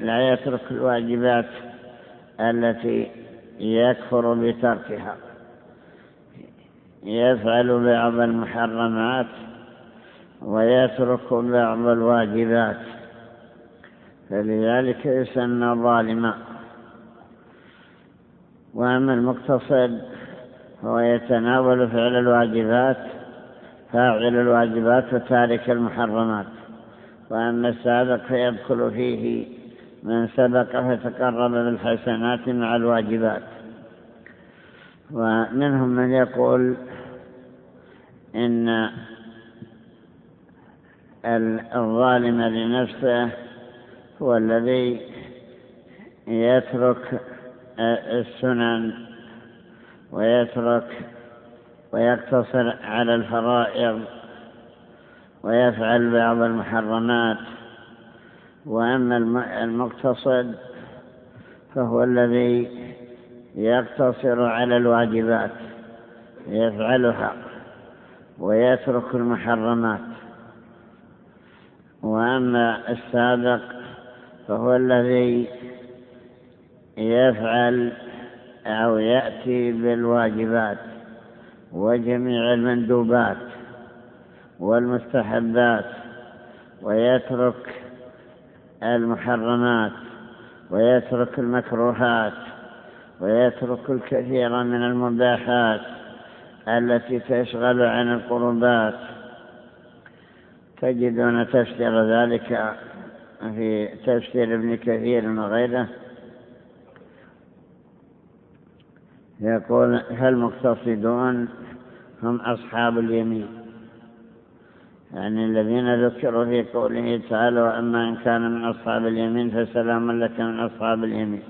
لا يترك الواجبات التي يكفر بتركها. يفعل بعض المحرمات ويترك بعض الواجبات. فلذلك يسمى ظالما. وأما المقتصد هو يتناول فعل الواجبات فاعل الواجبات وتارك المحرمات. وأما السابق فيدخل فيه من سبق فتقرب بالحسنات مع الواجبات. ومنهم من يقول إن الظالم لنفسه هو الذي يترك السنن ويترك ويقتصر على الفرائض ويفعل بعض المحرمات وأما المقتصد فهو الذي يقتصر على الواجبات يفعلها ويترك المحرمات. وأما السابق فهو الذي يفعل أو يأتي بالواجبات وجميع المندوبات والمستحبات ويترك المحرمات ويترك المكروهات ويترك الكثير من المباحات التي تشغل عن القربات تجدون تفسير ذلك في تفسير ابن كثير وغيره يقول فالمقتصدون هم أصحاب اليمين. يعني الذين ذكروا في قوله تعالى وأما إن كان من أصحاب اليمين فسلام لك من أصحاب اليمين.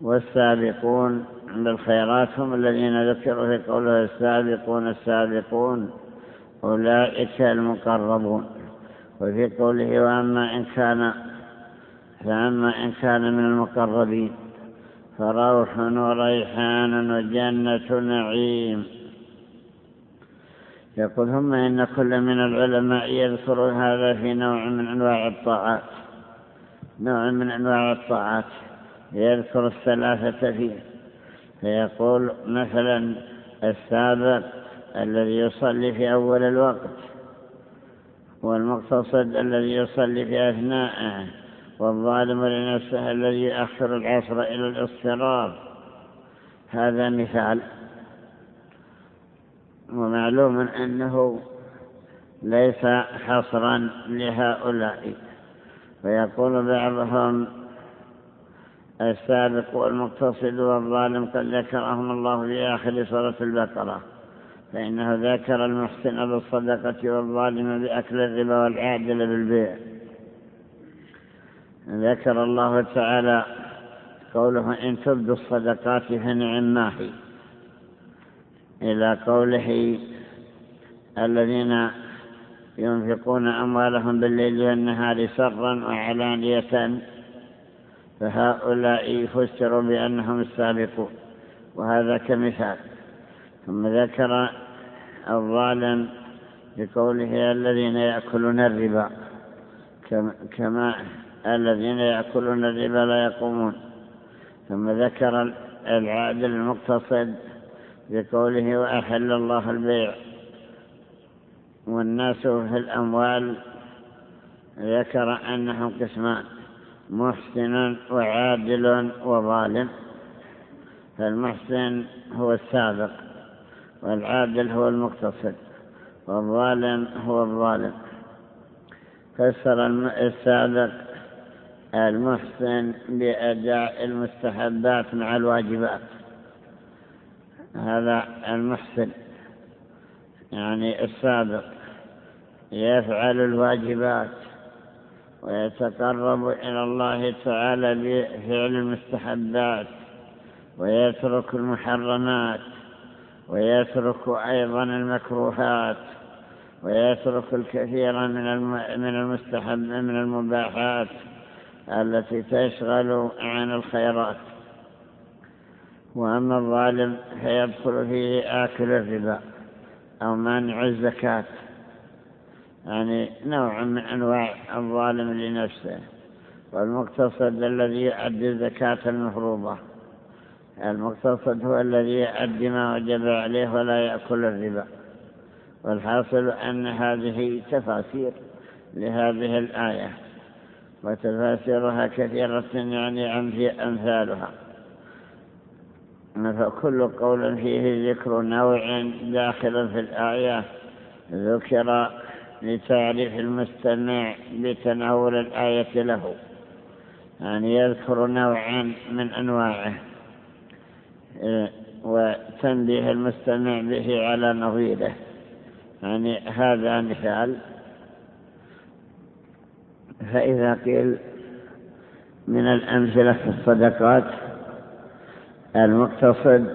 والسابقون بالخيرات هم الذين ذكروا في قوله السابقون السابقون أولئك المقربون. وفي قوله وأما إن كان فأما إن كان من المقربين. فروح وريحان وجنة نعيم يقول ثم إن كل من العلماء يذكر هذا في نوع من أنواع الطاعات. نوع من أنواع الطاعات. يذكر الثلاثة فيه. فيقول مثلا السابق الذي يصلي في أول الوقت. والمقتصد الذي يصلي في أثناءه والظالم لنفسه الذي يؤخر العصر إلى الاضطراب. هذا مثال. ومعلوم أنه ليس حصرا لهؤلاء. ويقول بعضهم السابق والمقتصد والظالم قد ذكرهم الله في آخر سورة البقرة. فإنه ذكر المحسن بالصدقة والظالم بأكل الربا والعادل بالبيع. ذكر الله تعالى قوله إن تبدوا الصدقات فنعم ما هي. إلى قوله الذين ينفقون أموالهم بالليل والنهار سرا وعلانية فهؤلاء فسروا بأنهم السابقون. وهذا كمثال. ثم ذكر الظالم بقوله الذين يأكلون الربا. كما الذين يأكلون الربا لا يقومون. ثم ذكر العادل المقتصد بقوله وأحل الله البيع. والناس في الأموال ذكر أنهم قسمان محسن وعادل وظالم. فالمحسن هو السابق. والعادل هو المقتصد والظالم هو الظالم. فسر السابق المحسن بأداء المستحبات مع الواجبات. هذا المحسن يعني السابق يفعل الواجبات ويتقرب إلى الله تعالى بفعل المستحبات ويترك المحرمات ويترك أيضا المكروهات ويترك الكثير من من المستحب من المباحات التي تشغل عن الخيرات. وأما الظالم فيدخل فيه آكل الربا أو مانع الزكاة. يعني نوع من أنواع الظالم لنفسه والمقتصد الذي يؤدي الزكاة المفروضة. المقتصد هو الذي يؤدي ما وجب عليه ولا يأكل الربا. والحاصل أن هذه تفاسير لهذه الآية وتفاسيرها كثيرة يعني أمثالها. فكل قول فيه ذكر نوع داخل في الآية ذكر لتعريف المستمع بتناول الآية له يعني يذكر نوعا من أنواعه. وتنبيه المستمع به على نظيره. يعني هذا مثال. فإذا قيل من الأمثلة في الصدقات المقتصد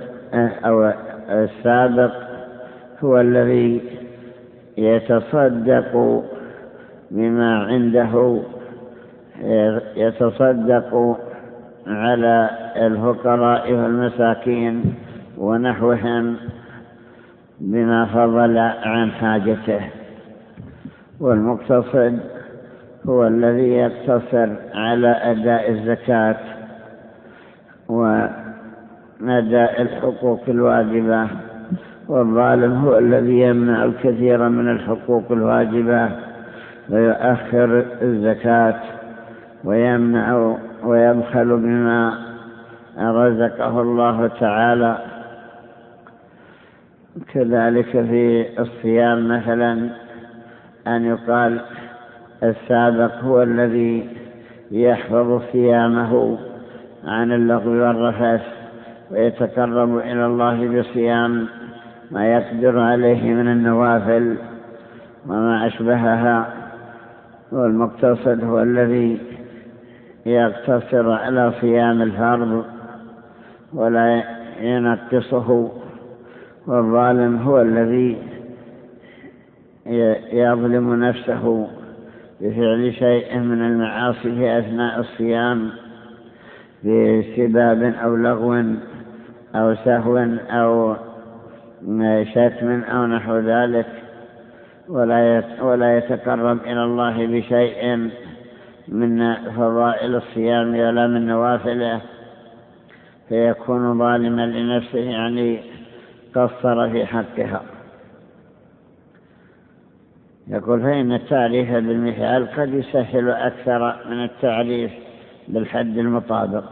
أو السابق هو الذي يتصدق بما عنده يتصدق على الفقراء والمساكين ونحوهم بما فضل عن حاجته. والمقتصد هو الذي يقتصر على أداء الزكاة وأداء الحقوق الواجبة. والظالم هو الذي يمنع الكثير من الحقوق الواجبة ويؤخر الزكاة ويمنع ويبخل بما رزقه الله تعالى. كذلك في الصيام مثلا أن يقال السابق هو الذي يحفظ صيامه عن اللغو والرفث ويتقرب إلى الله بصيام ما يقدر عليه من النوافل وما أشبهها. والمقتصد هو الذي يقتصر على صيام الفرض ولا ينقصه والظالم هو الذي يظلم نفسه بفعل شيء من المعاصي في أثناء الصيام بسباب أو لغو أو سهو أو شتم أو نحو ذلك ولا يتقرب إلى الله بشيء من فضائل الصيام ولا من نوافله فيكون ظالما لنفسه يعني قصر في حقها. يقول فإن التعريف بالمثال قد يسهل أكثر من التعريف بالحد المطابق.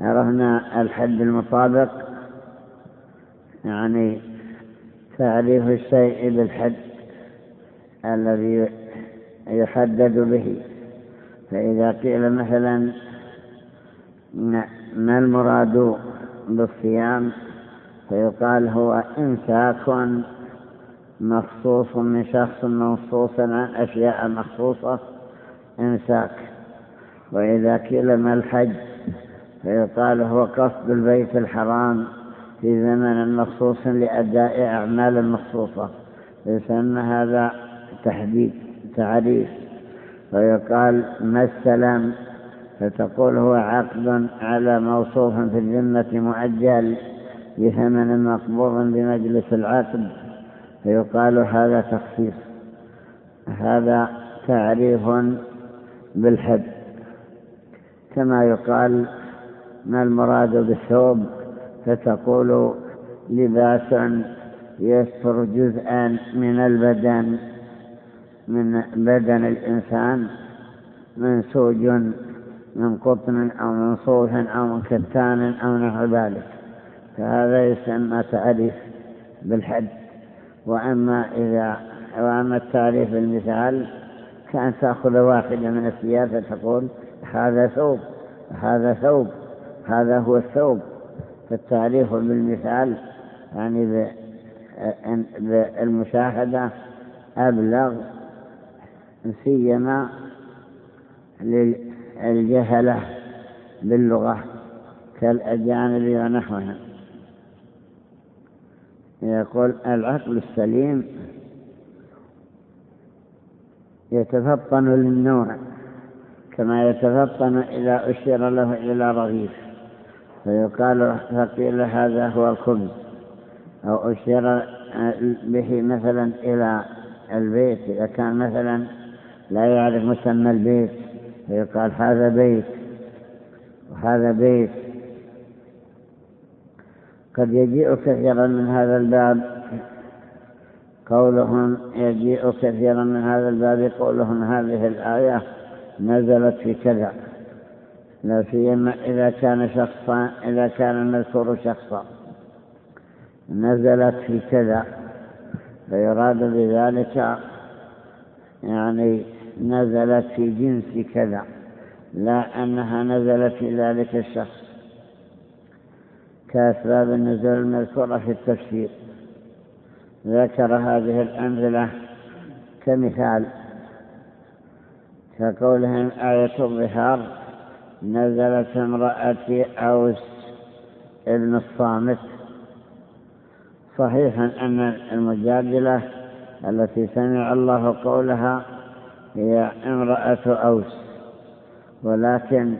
عرفنا الحد المطابق يعني تعريف الشيء بالحد الذي يحدد به. فإذا قيل مثلا ما المراد بالصيام؟ فيقال هو إمساك مخصوص من شخص منصوص عن أشياء مخصوصة إمساك وإذا قيل ما الحج؟ فيقال هو قصد البيت الحرام في زمن مخصوص لأداء أعمال مخصوصة. يسمى هذا تحديد. تعريف ويقال ما السلام؟ فتقول هو عقد على موصوف في الذمة مؤجل بثمن مقبوض بمجلس العقد فيقال هذا تخصيص. هذا تعريف بالحد. كما يقال ما المراد بالثوب؟ فتقول لباس يستر جزءا من البدن. من بدن الإنسان منسوج من قطن أو من صوف أو من كتان أو نحو ذلك. فهذا يسمى تعريف بالحد. وأما إذا وأما التعريف بالمثال كأن تأخذ واحدة من الثياب فتقول هذا ثوب هذا ثوب هذا هو الثوب. فالتعريف بالمثال يعني بالمشاهدة أبلغ سيما للجهلة باللغة كالأجانب ونحوهم يقول العقل السليم يتفطن للنوع كما يتفطن إذا أشير له إلى رغيف. فيقال فقيل هذا هو الخبز. أو أشير به مثلا إلى البيت إذا كان مثلا لا يعرف مسمى البيت فيقال هذا بيت وهذا بيت. قد يجيء كثيرا من هذا الباب قولهم يجيء كثيرا من هذا الباب قولهم هذه الآية نزلت في كذا. لا سيما إذا كان شخصا إذا كان المذكور شخصا. نزلت في كذا. فيراد بذلك يعني نزلت في جنس كذا لا أنها نزلت في ذلك الشخص. كأسباب النزول المذكورة في التفسير. ذكر هذه الأمثلة كمثال. كقولهم آية الظهار نزلت امرأة أوس ابن الصامت. صحيحا أن المجادلة التي سمع الله قولها هي امرأة أوس ولكن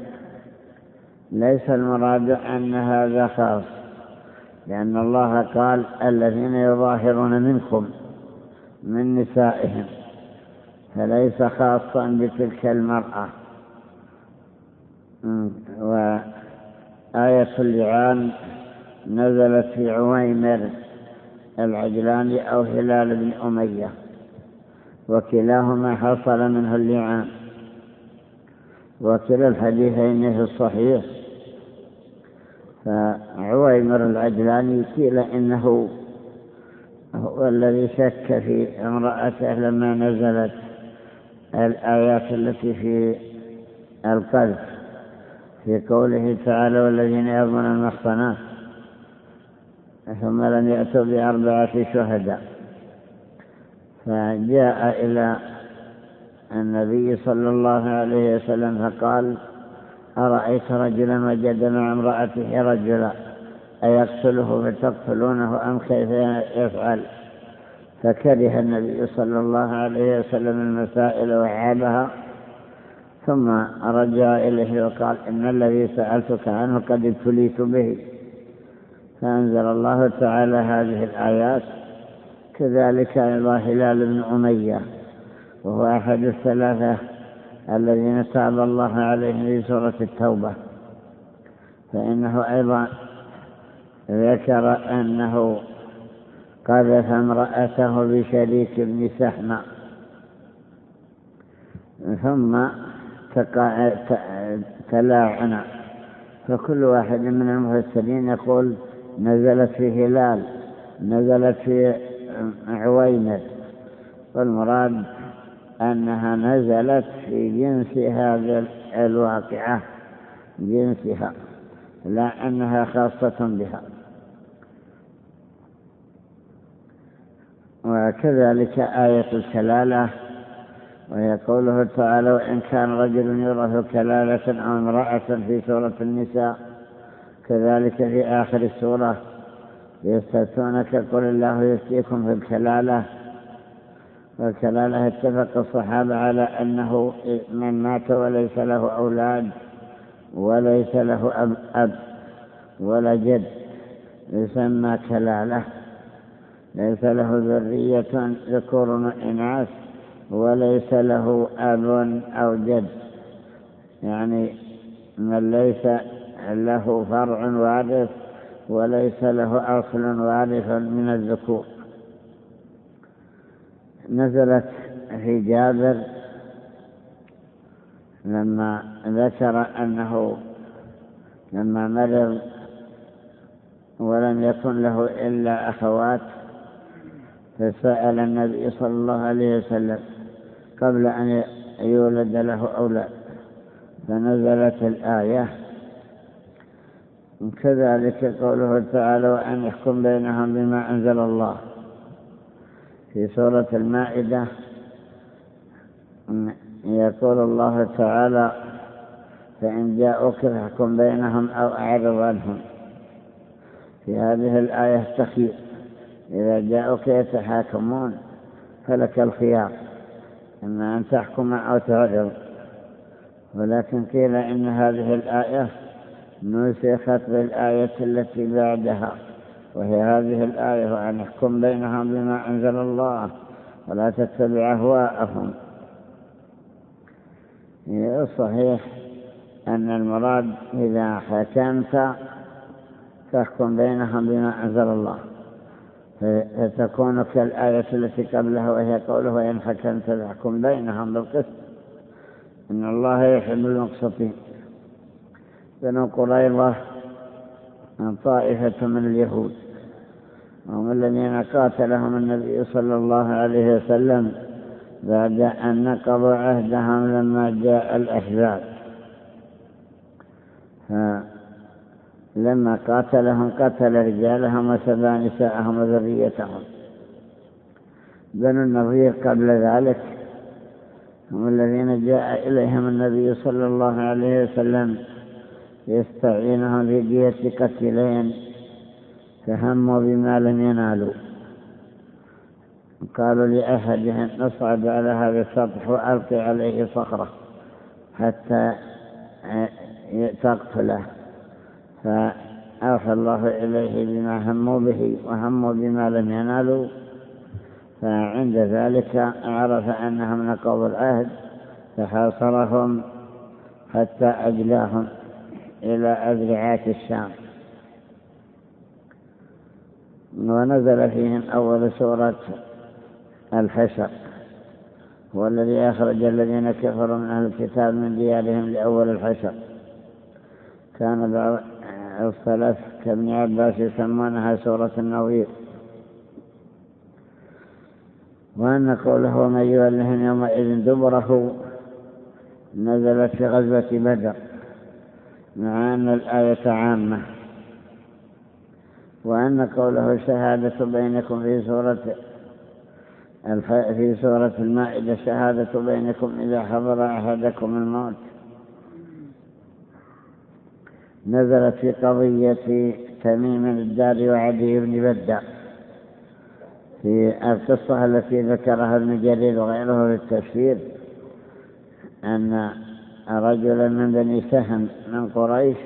ليس المراد أن هذا خاص لأن الله قال الذين يظاهرون منكم من نسائهم فليس خاصا بتلك المرأة. وآية اللعان نزلت في عويمر العجلاني أو هلال بن أمية. وكلاهما حصل منه اللعان. وكلا الحديثين في الصحيح. فعويمر العجلاني قيل إنه هو الذي شك في امرأته لما نزلت الآيات التي في القلب في قوله تعالى والذين يرمون المحصنات ثم لم يأتوا بأربعة شهداء. فجاء إلى النبي صلى الله عليه وسلم فقال أرأيت رجلا وجد مع امرأته رجلا أيقتله فتقتلونه أم كيف يفعل؟ فكره النبي صلى الله عليه وسلم المسائل وعابها ثم رجع إليه وقال إن الذي سألتك عنه قد ابتليت به. فأنزل الله تعالى هذه الآيات كذلك أيضا هلال بن أمية وهو أحد الثلاثة الذين تاب الله عليهم في سورة التوبة. فإنه أيضا ذكر أنه قذف امرأته بشريك بن سحمة ثم تلاعنا فكل واحد من المفسرين يقول نزلت في هلال نزلت في عوينة والمراد أنها نزلت في جنس هذه الواقعة جنسها لا أنها خاصة بها. وكذلك آية الكلالة وهي قوله تعالى وإن كان رجل يورث كلالة أو امرأة في سورة النساء كذلك في آخر السورة يستفتونك قل الله يفتيكم في الكلالة. والكلالة اتفق الصحابة على أنه من مات وليس له أولاد وليس له أب, أب ولا جد. يسمى كلالة. ليس له ذرية ذكور وإناث وليس له أب أو جد. يعني من ليس له فرع وارث وليس له أصل وارث من الذكور. نزلت في جابر لما ذكر أنه لما مرض ولم يكن له إلا أخوات فسأل النبي صلى الله عليه وسلم قبل أن يولد له أولاد فنزلت الآية كذلك قوله تعالى وأن يحكم بينهم بما أنزل الله. في سورة المائدة يقول الله تعالى فإن جاءوك فاحكم بينهم أو أعرض عنهم. في هذه الآية التخيير إذا جاءوك يتحاكمون فلك الخيار إما أن تحكم أو تعرض. ولكن قيل إن هذه الآية نسخت بالآية التي بعدها وهي هذه الآية وأن احكم بينهم بما أنزل الله ولا تتبع أهواءهم. الصحيح أن المراد إذا حكمت تحكم بينهم بما أنزل الله. فتكون كالآية التي قبلها وهي قوله وإن حكمت تحكم بينهم بالقسط إن الله يحب المقسطين. بنو قريظة طائفة من اليهود وهم الذين قاتلهم النبي صلى الله عليه وسلم بعد أن نقضوا عهدهم لما جاء الأحزاب. لما قاتلهم قتل رجالهم وسبى نساءهم وذريتهم. بنو النظير قبل ذلك هم الذين جاء إليهم النبي صلى الله عليه وسلم يستعينهم في دية قتلين فهموا بما لم ينالوا. قالوا لأحدهم نصعد على هذا السطح وألقي عليه صخرة حتى تقتله. أوحى الله إليه بما هموا به وهموا بما لم ينالوا. فعند ذلك عرف أنهم نقضوا العهد فحاصرهم حتى أجلاهم. إلى أذرعات الشام. ونزل فيهم أول سورة الحشر هو الذي أخرج الذين كفروا من أهل الكتاب من ديارهم لأول الحشر. كان بعض السلف كابن عباس يسمونها سورة النظير وأن قوله ومن يولهم يومئذ دبره نزلت في غزوة بدر. مع أن الآية عامة وأن قوله شهادة بينكم في سورة في سورة المائدة شهادة بينكم إذا حضر أحدكم الموت. نزلت في قضية تميم الدار وعدي بن بدر في القصة التي ذكرها ابن جرير وغيره في التفسير أن رجلا من بني سهم من قريش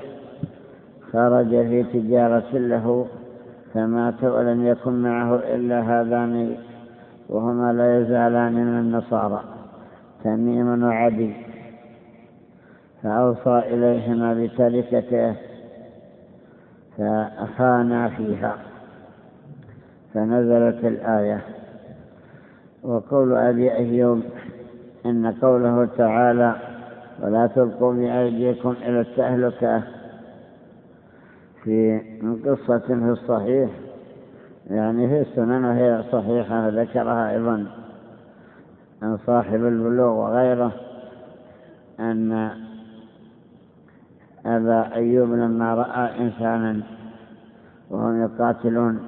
خرج في تجارة له فمات ولم يكن معه إلا هذان وهما لا يزالان من النصارى تميم وعدي. فأوصى إليهما بتركته فخانا فيها. فنزلت الآية وقول أبي أيوب إن قوله تعالى ولا تلقوا بأيديكم إلى التهلكة. في قصة في الصحيح يعني في السنن وهي صحيحة ذكرها أيضا عن صاحب البلوغ وغيره أن أبا أيوب لما رأى إنسانا وهم يقاتلون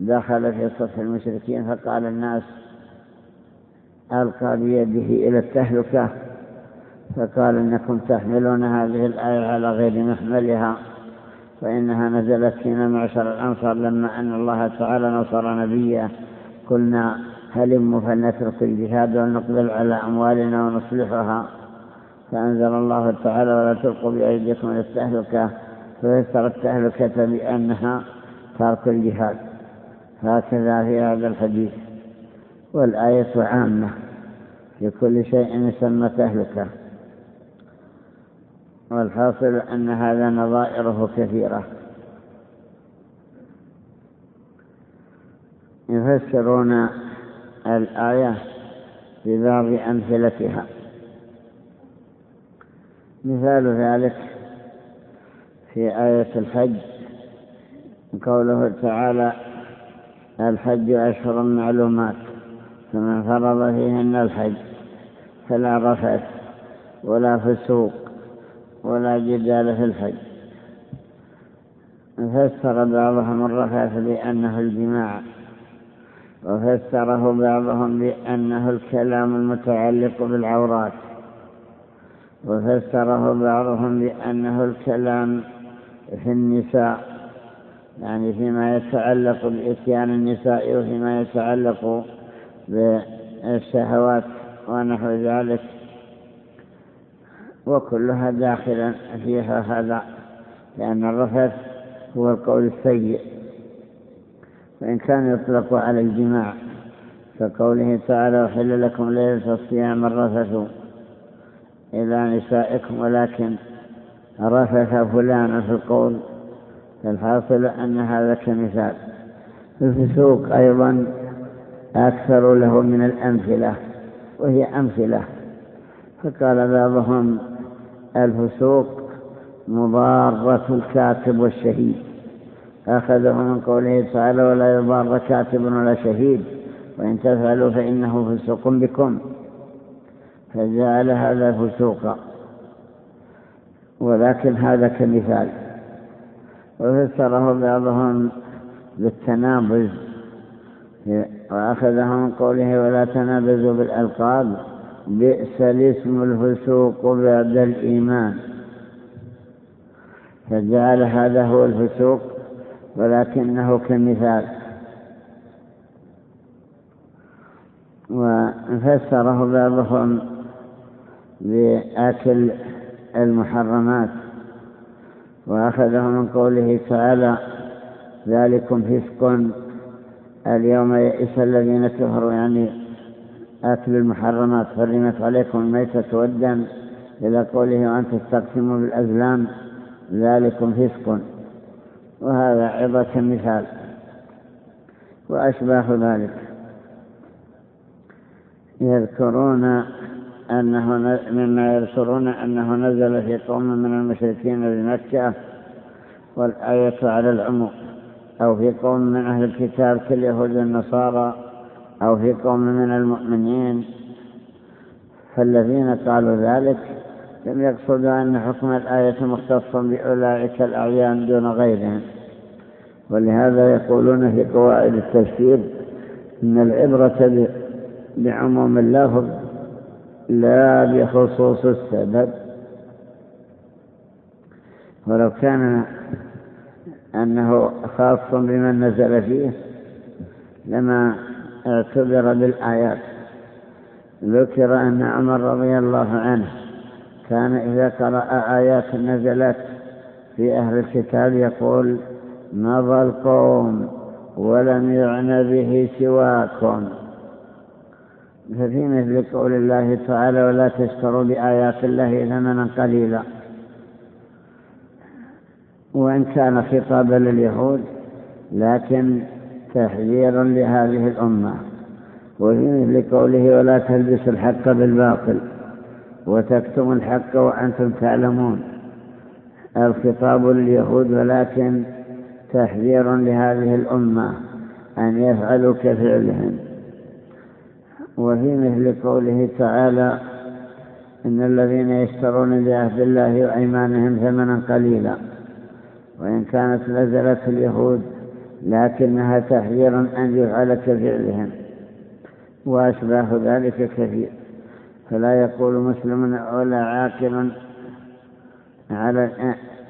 دخل في صف المشركين فقال الناس ألقى بيده إلى التهلكة. فقال إنكم تحملون هذه الآية على غير محملها فإنها نزلت فينا معشر الأنصار لما أن الله تعالى نصر نبيه. قلنا هلم فلنترك الجهاد ونقبل على أموالنا ونصلحها. فأنزل الله تعالى ولا تلقوا بأيديكم إلى التهلكة فيسر التهلكة بأنها ترك الجهاد. هكذا في هذا الحديث. والآية عامة في كل شيء يسمى تهلكة. والحاصل أن هذا نظائره كثيرة. يفسرون الآية ببعض أمثلتها. مثال ذلك في آية الحج. قوله تعالى الحج أشهر معلومات فمن فرض فيهن الحج فلا رفث ولا فسوق. ولا جدال في الحج فسر بعضهم الرفث بأنه الجماع وفسره بعضهم بأنه الكلام المتعلق بالعورات وفسره بعضهم بأنه الكلام في النساء يعني فيما يتعلق بإتيان النساء وفيما يتعلق بالشهوات ونحو ذلك. وكلها داخلا فيها هذا لأن الرفث هو القول السيء. وإن كان يطلق على الجماع كقوله تعالى وحل لكم ليلة الصيام الرفث إلى نسائكم ولكن رفث فلانا في القول. فالحاصل أن هذا كمثال. الفسوق أيضا أكثر له من الأمثلة وهي أمثلة. فقال بعضهم الفسوق مضارة الكاتب والشهيد. أخذه من قوله تعالى ولا يضار كاتب ولا شهيد وإن تفعلوا فإنه فسوق بكم. فجعل هذا فسوقا ولكن هذا كمثال. وفسره بعضهم بالتنابز. وأخذه من قوله ولا تنابزوا بالألقاب. بئس الاسم الفسوق بعد الإيمان. فجعل هذا هو الفسوق ولكنه كمثال. وفسره بعضهم بأكل المحرمات وأخذه من قوله تعالى ذلكم فسق اليوم يئس الذين كفروا. يعني أكل المحرمات حرمت عليكم الميتة والدم. إلى قوله وأن تستقسموا بالأزلام ذلكم فسق. وهذا عظة مثال. وأشباه ذلك. يذكرون أنه مما يذكرون أنه نزل في قوم من المشركين بمكة والآية على العموم. أو في قوم من أهل الكتاب كاليهود والنصارى. أو في قوم من المؤمنين فالذين قالوا ذلك لم يقصدوا أن حكم الآية مختص بأولئك الأعيان دون غيرهم. ولهذا يقولون في قواعد التفسير إن العبرة بعموم اللفظ لا بخصوص السبب. ولو كان أنه خاص بمن نزل فيه لما اعتبر بالآيات. ذكر أن عمر رضي الله عنه كان إذا قرأ آيات نزلت في أهل الكتاب يقول مضى القوم ولم يعن به سواكم. ففي مثل قول الله تعالى ولا تشتروا بآيات الله ثمنا قليلا. وإن كان خطابا لليهود لكن تحذير لهذه الأمة. وفي مثل قوله ولا تلبسوا الحق بالباطل وتكتموا الحق وأنتم تعلمون. الخطاب لليهود ولكن تحذير لهذه الأمة أن يفعلوا كفعلهم. وفي مثل قوله تعالى إن الذين يشترون بعهد الله وأيمانهم ثمنا قليلا. وإن كانت نزلت اليهود لكنها تحذير أن يفعل كفعلهم وأشباه ذلك كثير. فلا يقول مسلم ولا عاقل على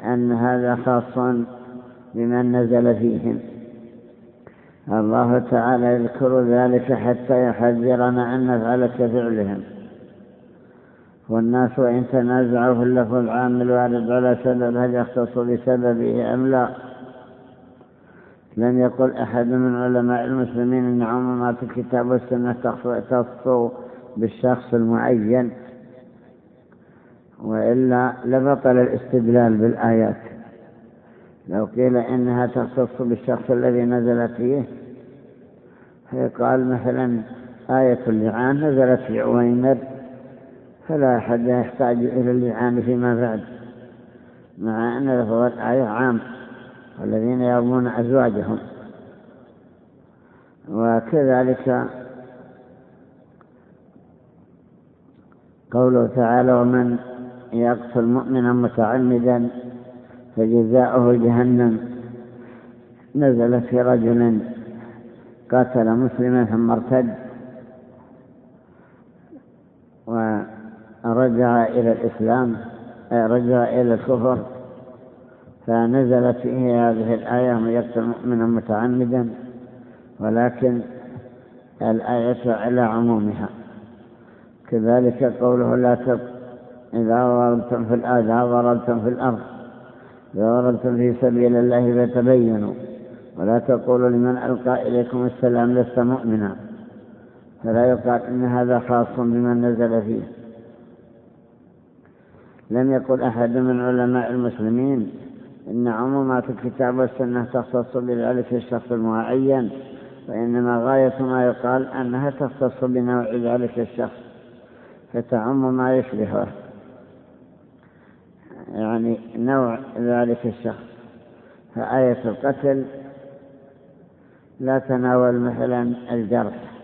أن هذا خاص بمن نزل فيهم. الله تعالى يذكر ذلك حتى يحذرنا أن نفعل كفعلهم. والناس وإن تنازعوا في اللفظ العام الوارد على سبب هل يختص بسببه أم لا؟ لم يقل أحد من علماء المسلمين أن عمومات الكتاب والسنة تخص بالشخص المعين وإلا لبطل الاستدلال بالآيات. لو قيل إنها تختص بالشخص الذي نزلت فيه فيقال مثلا آية اللعان نزلت في عويمر فلا أحد يحتاج إلى اللعان فيما بعد مع أن لفظ الآية عام. والذين يرمون أزواجهم. وكذلك قوله تعالى ومن يقتل مؤمنا متعمدا فجزاؤه جهنم. نزل في رجل قاتل مسلما ثم ارتد. ورجع إلى الإسلام رجع إلى الكفر. فنزلت فيه هذه الآية من يقتل مؤمنا متعمدا ولكن الآية على عمومها. كذلك قوله لا تب إذا ضربتم في الأرض إذا ضربتم في الأرض إذا ضربتم في سبيل الله فتبينوا. ولا تقولوا لمن ألقى إليكم السلام لست مؤمنا. فلا يقال إن هذا خاص بمن نزل فيه. لم يقل أحد من علماء المسلمين إن عمومات الكتاب والسنة تختص بذلك الشخص المعين وإنما غاية ما يقال أنها تختص بنوع ذلك الشخص فتعم ما يشبهه. يعني نوع ذلك الشخص فآية القتل لا تناول مثلا الجرح.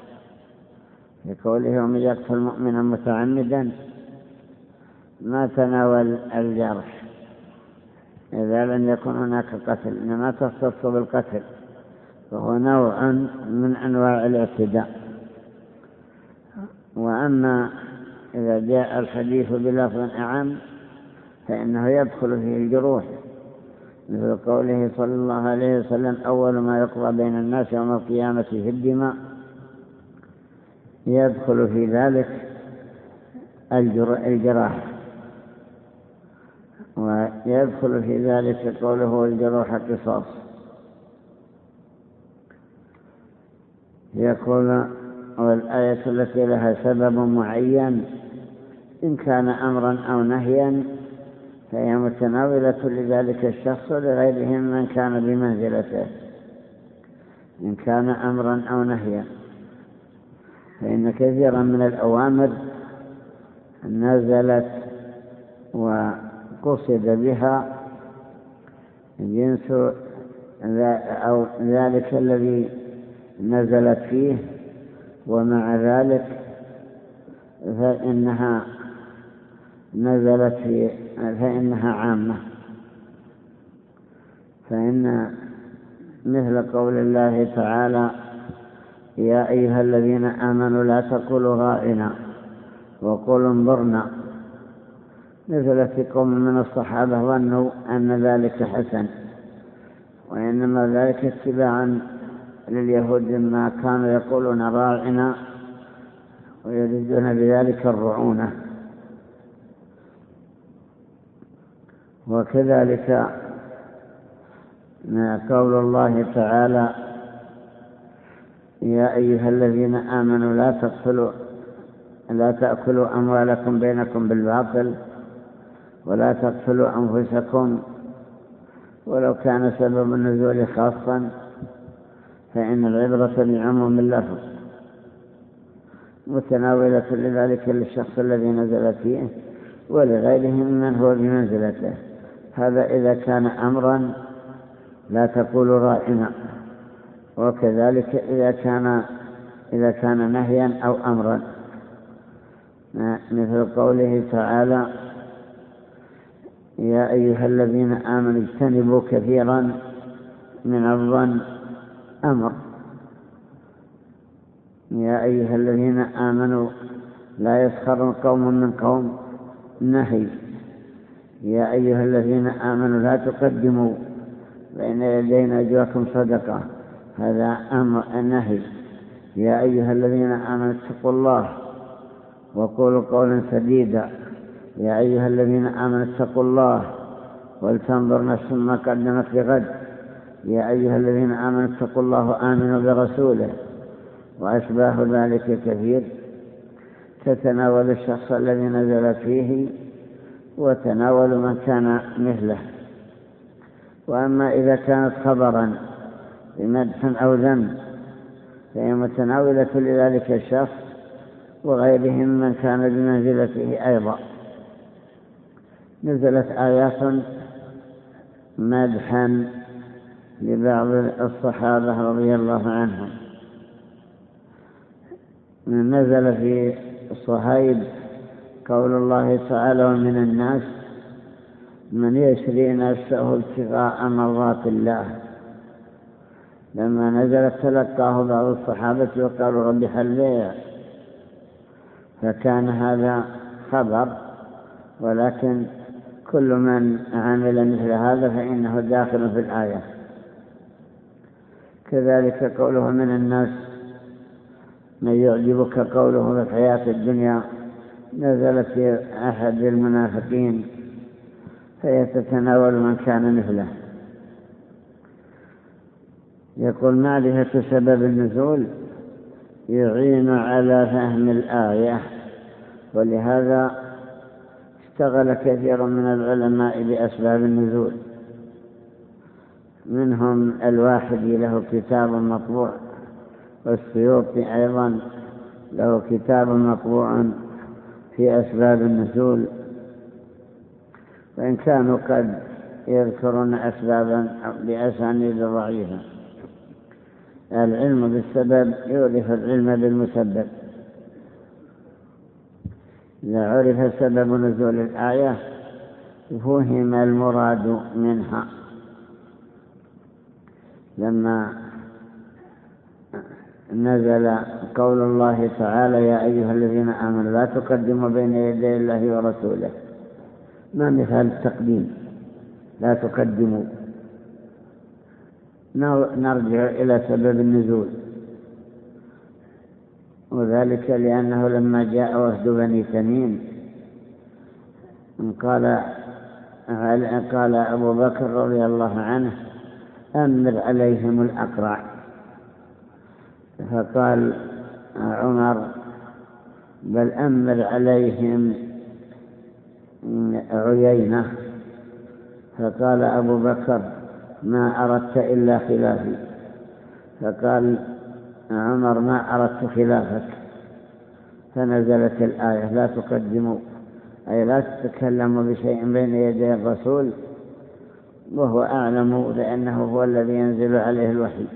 في قوله ومن يقتل مؤمنا متعمدا ما تناول الجرح. إذا لم يكن هناك قتل إنما تختص بالقتل فهو نوع من أنواع الاعتداء. وأما إذا جاء الحديث بلفظ أعم فإنه يدخل فيه الجروح مثل قوله صلى الله عليه وسلم أول ما يقضى بين الناس يوم القيامة في الدماء. يدخل في ذلك الجراح. ويدخل في ذلك قوله الجروح قصاص. يقول والآية التي لها سبب معين إن كان أمرا أو نهيا فهي متناولة لذلك الشخص ولغيره من كان بمنزلته. إن كان أمرا أو نهيا فإن كثيرا من الأوامر نزلت وقصد بها جنس أو ذلك الذي نزلت فيه ومع ذلك فإنها نزلت في فإنها عامة. فإن مثل قول الله تعالى يا أيها الذين آمنوا لا تقولوا رائنا وقولوا انظرنا نزلت في قوم من الصحابة ظنوا أن ذلك حسن وإنما ذلك اتباعا لليهود ما كانوا يقولون راعنا ويريدون بذلك الرعونة. وكذلك قول الله تعالى يا أيها الذين آمنوا لا تقتلوا لا تأكلوا أموالكم بينكم بالباطل. ولا تقتلوا أنفسكم ولو كان سبب النزول خاصا فإن العبرة بعموم اللفظ متناولة لذلك للشخص الذي نزل فيه ولغيره من هو بمنزلته. هذا إذا كان أمرا لا تقول رائنا وكذلك إذا كان إذا كان نهيا أو أمرا. مثل قوله تعالى يا أيها الذين آمنوا اجتنبوا كثيرا من الظن. أمر. يا أيها الذين آمنوا لا يسخر قوم من قوم. نهي. يا أيها الذين آمنوا لا تقدموا بين يدينا نجواكم صدقة. هذا أمر. النهي يا أيها الذين آمنوا اتقوا الله وقولوا قولا سديدا. يا أيها الذين آمنوا اتقوا الله ولتنظر نفس ما قدمت لغد. يا أيها الذين آمنوا اتقوا الله آمنوا برسوله. وأشباه ذلك كثير. تتناول الشخص الذي نزل فيه وتناول من كان مثله. وأما إذا كانت خبرا بمدح أو ذنب فهي متناولة لذلك الشخص وغيرهم من كان بمنزلته أيضا. نزلت آيات مدحا لبعض الصحابة رضي الله عنهم. نزل في صهيب قول الله تعالى ومن الناس من يشري نفسه ابتغاء مرضات الله. لما نزلت تلقاه بعض الصحابة وقالوا ربح البيع فكان هذا خبر ولكن كل من عمل مثل هذا فإنه داخل في الآية. كذلك قوله من الناس من يعجبك قوله في الحياة الدنيا نزلت في أحد المنافقين فيتتناول من كان مثله. يقول معرفة سبب النزول؟ يعين على فهم الآية ولهذا اشتغل كثير من العلماء بأسباب النزول. منهم الواحدي له كتاب مطبوع والسيوطي أيضا له كتاب مطبوع في أسباب النزول. وإن كانوا قد يذكرون أسبابا بأسانيد ضعيفة. العلم بالسبب يورث العلم بالمسبب. إذا عرف سبب نزول الآية فهم المراد منها. لما نزل قول الله تعالى يا أيها الذين آمنوا لا تقدموا بين يدي الله ورسوله. ما مثال التقديم لا تقدموا. نرجع إلى سبب النزول. وذلك لأنه لما جاء وفد بني تميم قال قال أبو بكر رضي الله عنه أمر عليهم الأقرع. فقال عمر بل أمر عليهم عيينة. فقال أبو بكر ما أردت إلا خلافي. فقال عمر ما أردت خلافك. فنزلت الآية لا تقدموا أي لا تتكلموا بشيء بين يدي الرسول وهو أعلم لأنه هو الذي ينزل عليه الوحي.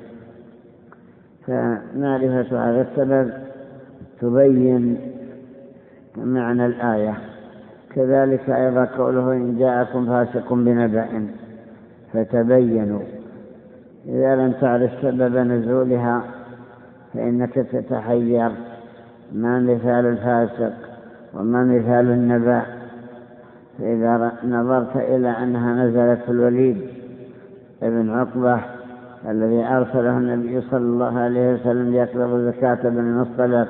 فمعرفة هذا السبب تبين معنى الآية. كذلك أيضا قوله إن جاءكم فاسق بنبأ فتبينوا. إذا لم تعرف سبب نزولها فإنك تتحير ما مثال الفاسق وما مثال النبأ. فإذا نظرت إلى أنها نزلت في الوليد ابن عقبة الذي أرسله النبي صلى الله عليه وسلم يقبض زكاة بن المصطلق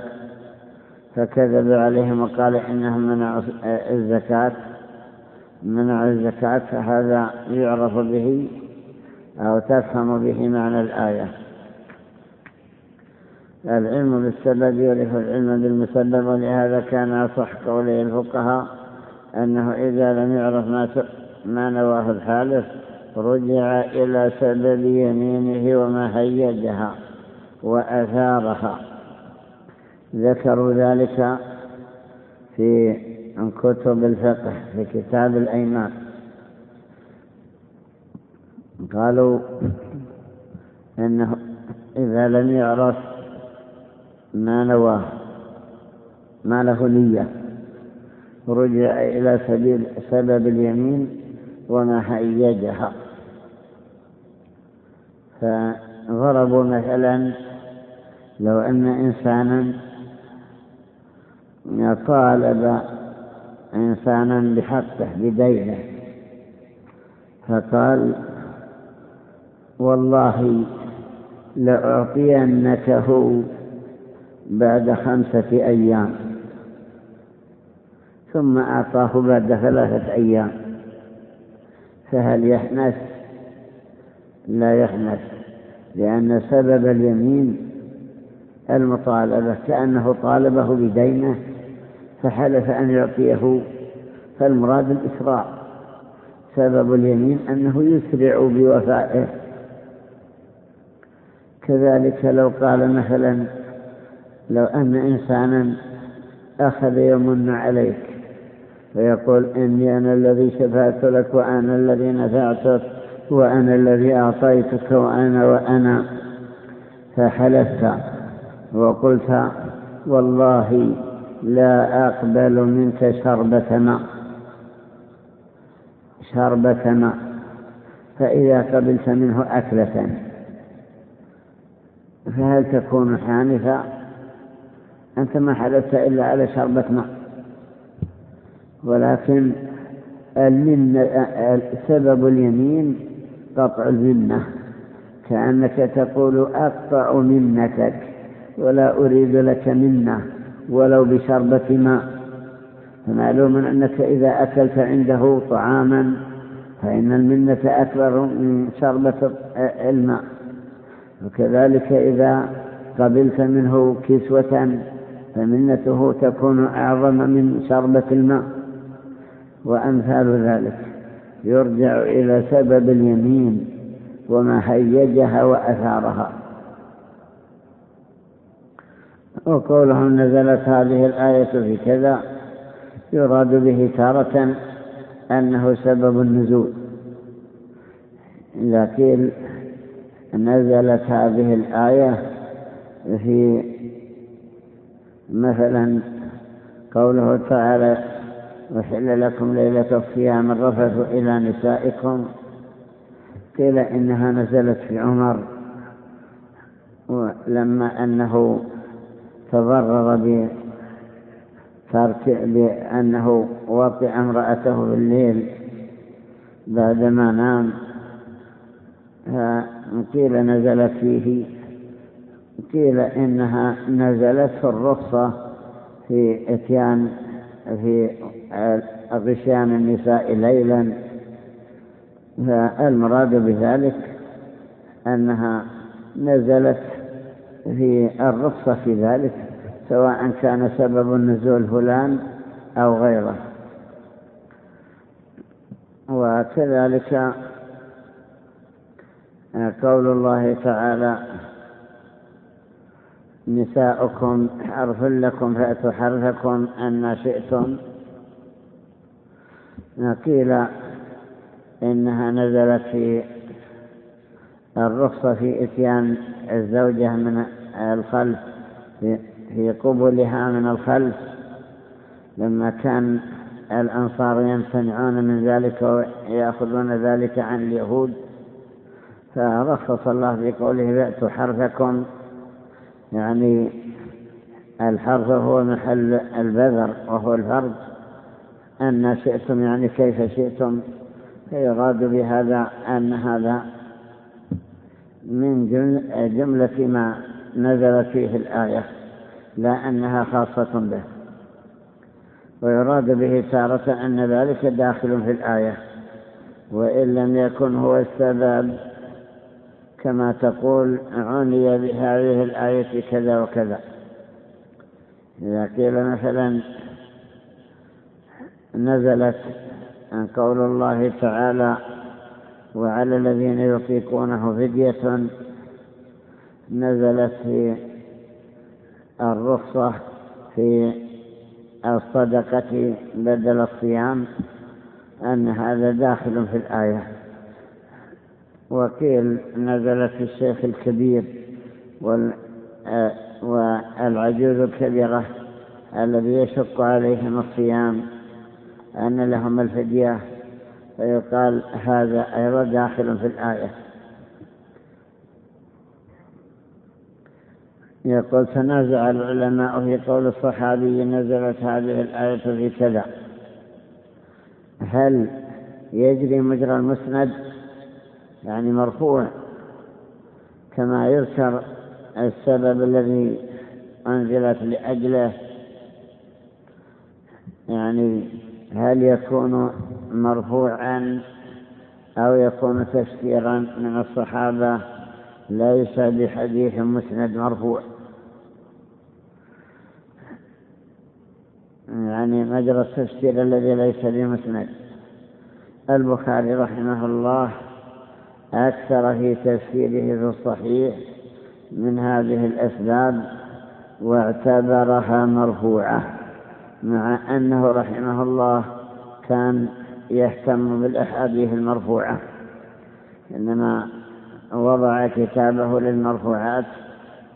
فكذب عليهم وقال إنهم منعوا الزكاة. منع الزكاة فهذا يعرف به أو تفهم به معنى الآية. العلم بالسبب يعرف العلم بالمسبب ولهذا كان أصح قولي الفقهاء أنه إذا لم يعرف ما, ما نواه الحالف رجع إلى سبب يمينه وما هيجها وأثارها. ذكروا ذلك في كتب الفقه في كتاب الأيمان. قالوا إنه إذا لم يعرف ما نواه ما له نية. رجع إلى سبيل سبب اليمين وما هيجها فضربوا مثلا لو أن إنسانا طالب إنسانا بحقه بدينه. فقال والله لأعطينكه بعد خمسة أيام. ثم أعطاه بعد ثلاثة أيام. فهل يحنث؟ لا يحنث لأن سبب اليمين المطالبة كأنه طالبه بدينه فحلف أن يعطيه فالمراد الإسراع سبب اليمين أنه يسرع بوفائه. كذلك لو قال مثلا لو أن إنسانا أخذ يمن عليك ويقول إني أنا الذي شفعت لك وأنا الذي نفعتك وأنا الذي أعطيتك وأنا وأنا. فحلفت وقلت والله لا أقبل منك شربة ماء شربة ماء. فإذا قبلت منه أكلة. فهل تكون حانثا أنت ما حلفت إلا على شربة ماء. ولكن سبب اليمين قطع الذمة كأنك تقول أقطع منتك ولا أريد لك منة ولو بشربة ماء. فمعلوم أنك إذا أكلت عنده طعاما فإن المنة أكبر من شربة الماء. وكذلك إذا قبلت منه كسوة فمنته تكون أعظم من شربة الماء وأمثال ذلك. يرجع إلى سبب اليمين وما هيجها وأثارها. وقولهم نزلت هذه الآية في كذا يراد به تارة أنه سبب النزول. لكن نزلت هذه الآية في مثلا قوله تعالى وحل لكم ليلة الصيام الرفث إلى نسائكم. قيل إنها نزلت في عمر لما أنه تضرر بأنه وطئ امرأته بالليل بعدما نام. قيل نزلت فيه قيل إنها نزلت في الرخصة في إتيان في غشيان النساء ليلا. فالمراد بذلك أنها نزلت في الرخصة في ذلك سواء كان سبب النزول فلان أو غيره. وكذلك قول الله تعالى نساؤكم حرف لكم فأتوا حرفكم أن شئتم. قيل إنها نزلت في الرخصة في إتيان الزوجة من الخلف في قبلها من الخلف. لما كان الأنصار يمتنعون من ذلك ويأخذون ذلك عن اليهود فرخص الله في قوله بأتوا حرفكم. يعني الحرف هو محل البذر وهو الفرد أن شئتم يعني كيف شئتم. فيراد بهذا أن هذا من جملة ما نزلت فيه الآية لا أنها خاصة به. ويراد به تارة أن ذلك داخل في الآية وإن لم يكن هو السبب كما تقول عني بهذه الآية كذا وكذا. إذا قيل مثلا نزلت قول الله تعالى وعلى الذين يطيقونه فدية. نزلت في الرخصة في الصدقة بدل الصيام أن هذا داخل في الآية. وقيل نزلت في الشيخ الكبير والعجوز الكبيرة الذي يشق عليهم الصيام أن لهم الفدية فيقال هذا أيضا داخل في الآية. يقول تنازع العلماء في قول الصحابي نزلت هذه الآية في كذا. هل يجري مجرى المسند؟ يعني مرفوع كما يذكر السبب الذي أنزلت لأجله. يعني هل يكون مرفوعا أو يكون تفسيرا من الصحابة؟ ليس بحديث مسند مرفوع. يعني مجرى التفسير الذي ليس بمسند. البخاري رحمه الله أكثر في تفسيره في الصحيح من هذه الأسباب واعتبرها مرفوعة مع أنه رحمه الله كان يهتم بالأحاديث المرفوعة إنما وضع كتابه للمرفوعات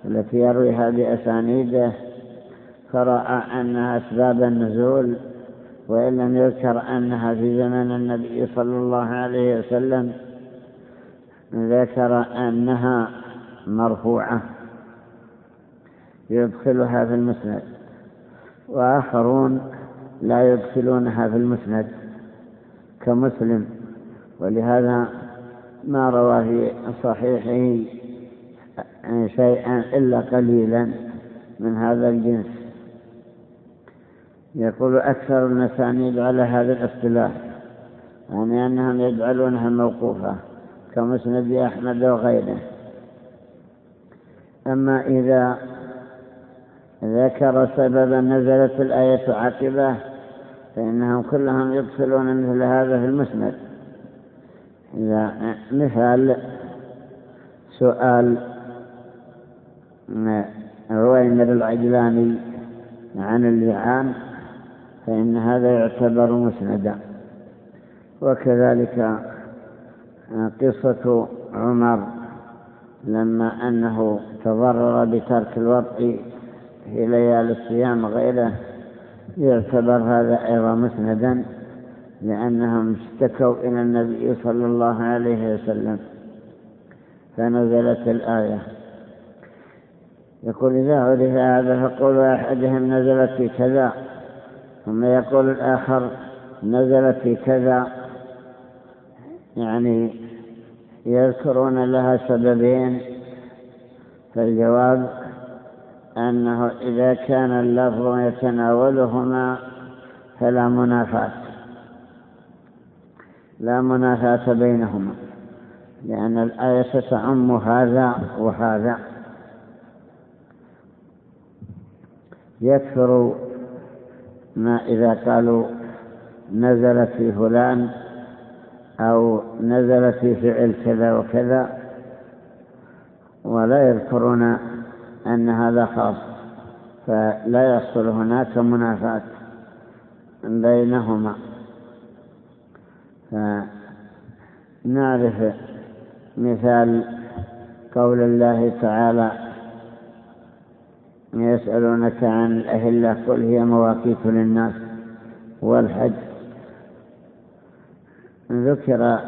التي يرويها بأسانيده فرأى أنها أسباب النزول وإن لم يذكر أنها في زمن النبي صلى الله عليه وسلم ذكر أنها مرفوعة. يدخلها في المسند. وآخرون لا يدخلونها في المسند كمسلم. ولهذا ما روى في صحيحه شيئا إلا قليلا من هذا الجنس. يقول أكثر المسانيد على هذا الاصطلاح يعني أنهم يجعلونها موقوفة. كمسند أحمد وغيره. أما إذا ذكر سببا نزلت الآية عقبة فإنهم كلهم يدخلون مثل هذا في المسند. إذا مثال سؤال رويمر العجلاني عن اللعان فإن هذا يعتبر مسندا. وكذلك قصة عمر لما أنه تضرر بترك الوطء في ليالي الصيام وغيره يعتبر هذا أيضا مسندا لأنهم اشتكوا إلى النبي صلى الله عليه وسلم. فنزلت الآية. يقول إذا عرف هذا فقول أحدهم نزلت في كذا ثم يقول الآخر نزلت في كذا يعني يذكرون لها سببين فالجواب أنه إذا كان اللفظ يتناولهما فلا منافاة لا منافاة بينهما لأن الآية تعم هذا وهذا. يكثر ما إذا قالوا نزلت في فلان أو نزلت في فعل كذا وكذا ولا يذكرون أن هذا خاص فلا يحصل هناك منافاة بينهما. فنعرف مثال قول الله تعالى يسألونك عن الأهلة قل هي مواقيت للناس والحج ذكر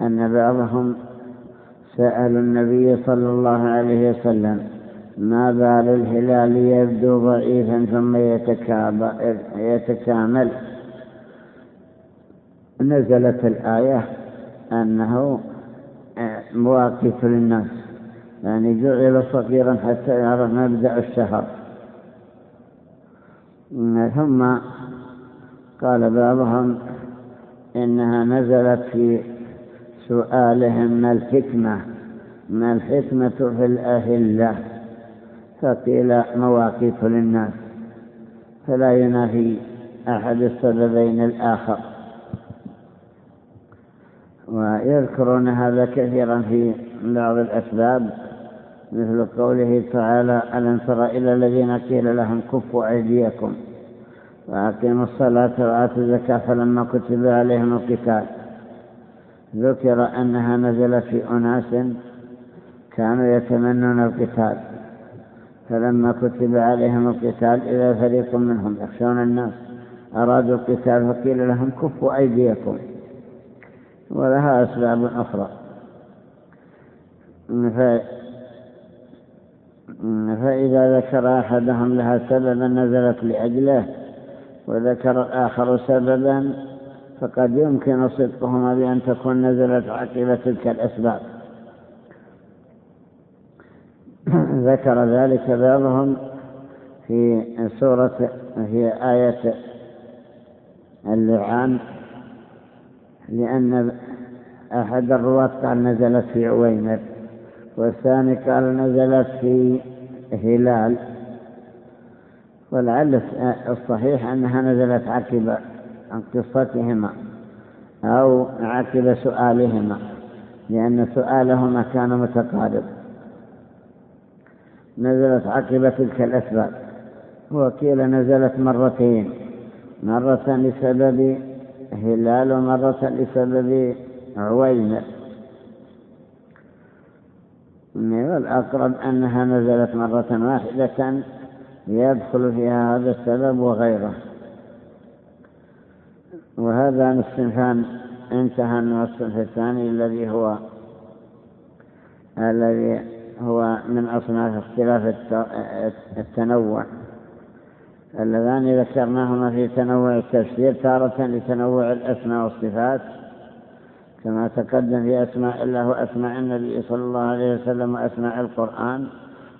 أن بعضهم سألوا النبي صلى الله عليه وسلم ما بال الهلال يبدو ضعيفا ثم يتكامل. نزلت الآية أنه مواقف للناس يعني جعل صغيرا حتى يعرف مبدأ الشهر. ثم قال بعضهم إنها نزلت في سؤالهم ما الحكمة؟ ما الحكمة في الأهلة؟ فقيل مواقف للناس. فلا ينافي أحد السببين الآخر. ويذكرون هذا كثيرا في بعض الأسباب مثل قوله تعالى ألم تر إلى الذين قيل لهم كفوا أيديكم. وأقيموا الصلاة وآتوا الزكاة فلما كتب عليهم القتال. ذكر أنها نزلت في أناس كانوا يتمنون القتال. فلما كتب عليهم القتال إذا فريق منهم يخشون الناس أرادوا القتال فقيل لهم كفوا أيديكم. ولها أسباب أخرى. فإذا ذكر أحدهم لها سببا نزلت لأجله وذكر الآخر سببا فقد يمكن صدقهما بأن تكون نزلت عقب تلك الأسباب. ذكر ذلك بعضهم في سورة في آية اللعان لأن أحد الرواة قال نزلت في عويمر والثاني قال نزلت في هلال. ولعل الصحيح أنها نزلت عقب قصتهما أو عقب سؤالهما لأن سؤالهما كان متقارب. نزلت عقب تلك الأسباب. وكيل نزلت مرتين مرة لسبب هلال ومرة لسبب عويمر والأقرب أنها نزلت مرة واحدة يدخل فيها هذا السبب وغيره. وهذا الصنفان انتهى من الصنف الثاني الذي هو الذي هو من أصناف اختلاف التنوع. اللذان ذكرناهما في تنوع التفسير تارة لتنوع الأسماء والصفات. كما تقدم في أسماء الله وأسماء النبي صلى الله عليه وسلم وأسماء القرآن.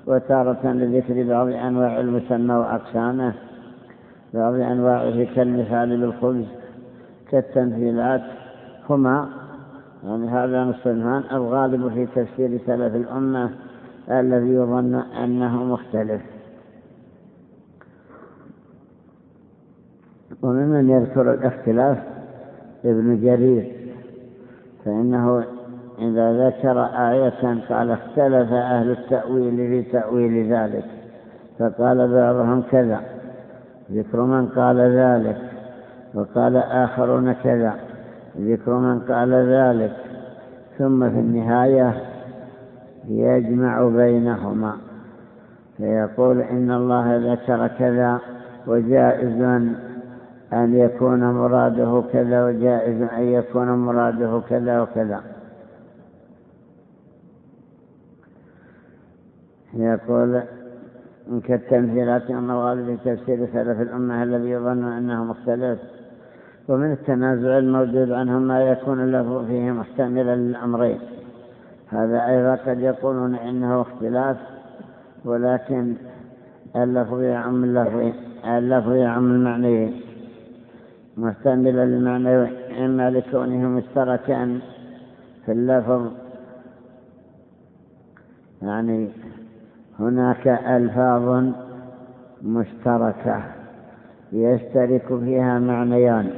وتارة لذكر بعض أنواع المسمى وأقسامه. بعض أنواعه كالمثال بالخبز كالتمثيلات. هما يعني هذا الصنفان الغالب في تفسير سلف الأمة الذي يظن أنه مختلف. وممن يذكر الاختلاف ابن جرير فإنه إذا ذكر آية قال اختلف أهل التأويل في تأويل ذلك فقال بعضهم كذا ذكر من قال ذلك وقال آخرون كذا ذكر من قال ذلك. ثم في النهاية يجمع بينهما فيقول إن الله ذكر كذا وجائز أن يكون مراده كذا وجائز أن يكون مراده كذا وكذا. يقول كالتمثيلات أن الغالب في تفسير سلف الأمة الذي يظن أنه مختلف ومن التنازع الموجود عنهم ما يكون اللفظ فيه محتملا للأمرين. هذا أيضا قد يقولون إنه اختلاف ولكن اللفظ يعم اللفظ اللفظ يعم المعنيين محتملا للمعنيين إما لكونه مشتركا في اللفظ يعني هناك ألفاظ مشتركة يشترك فيها معنيان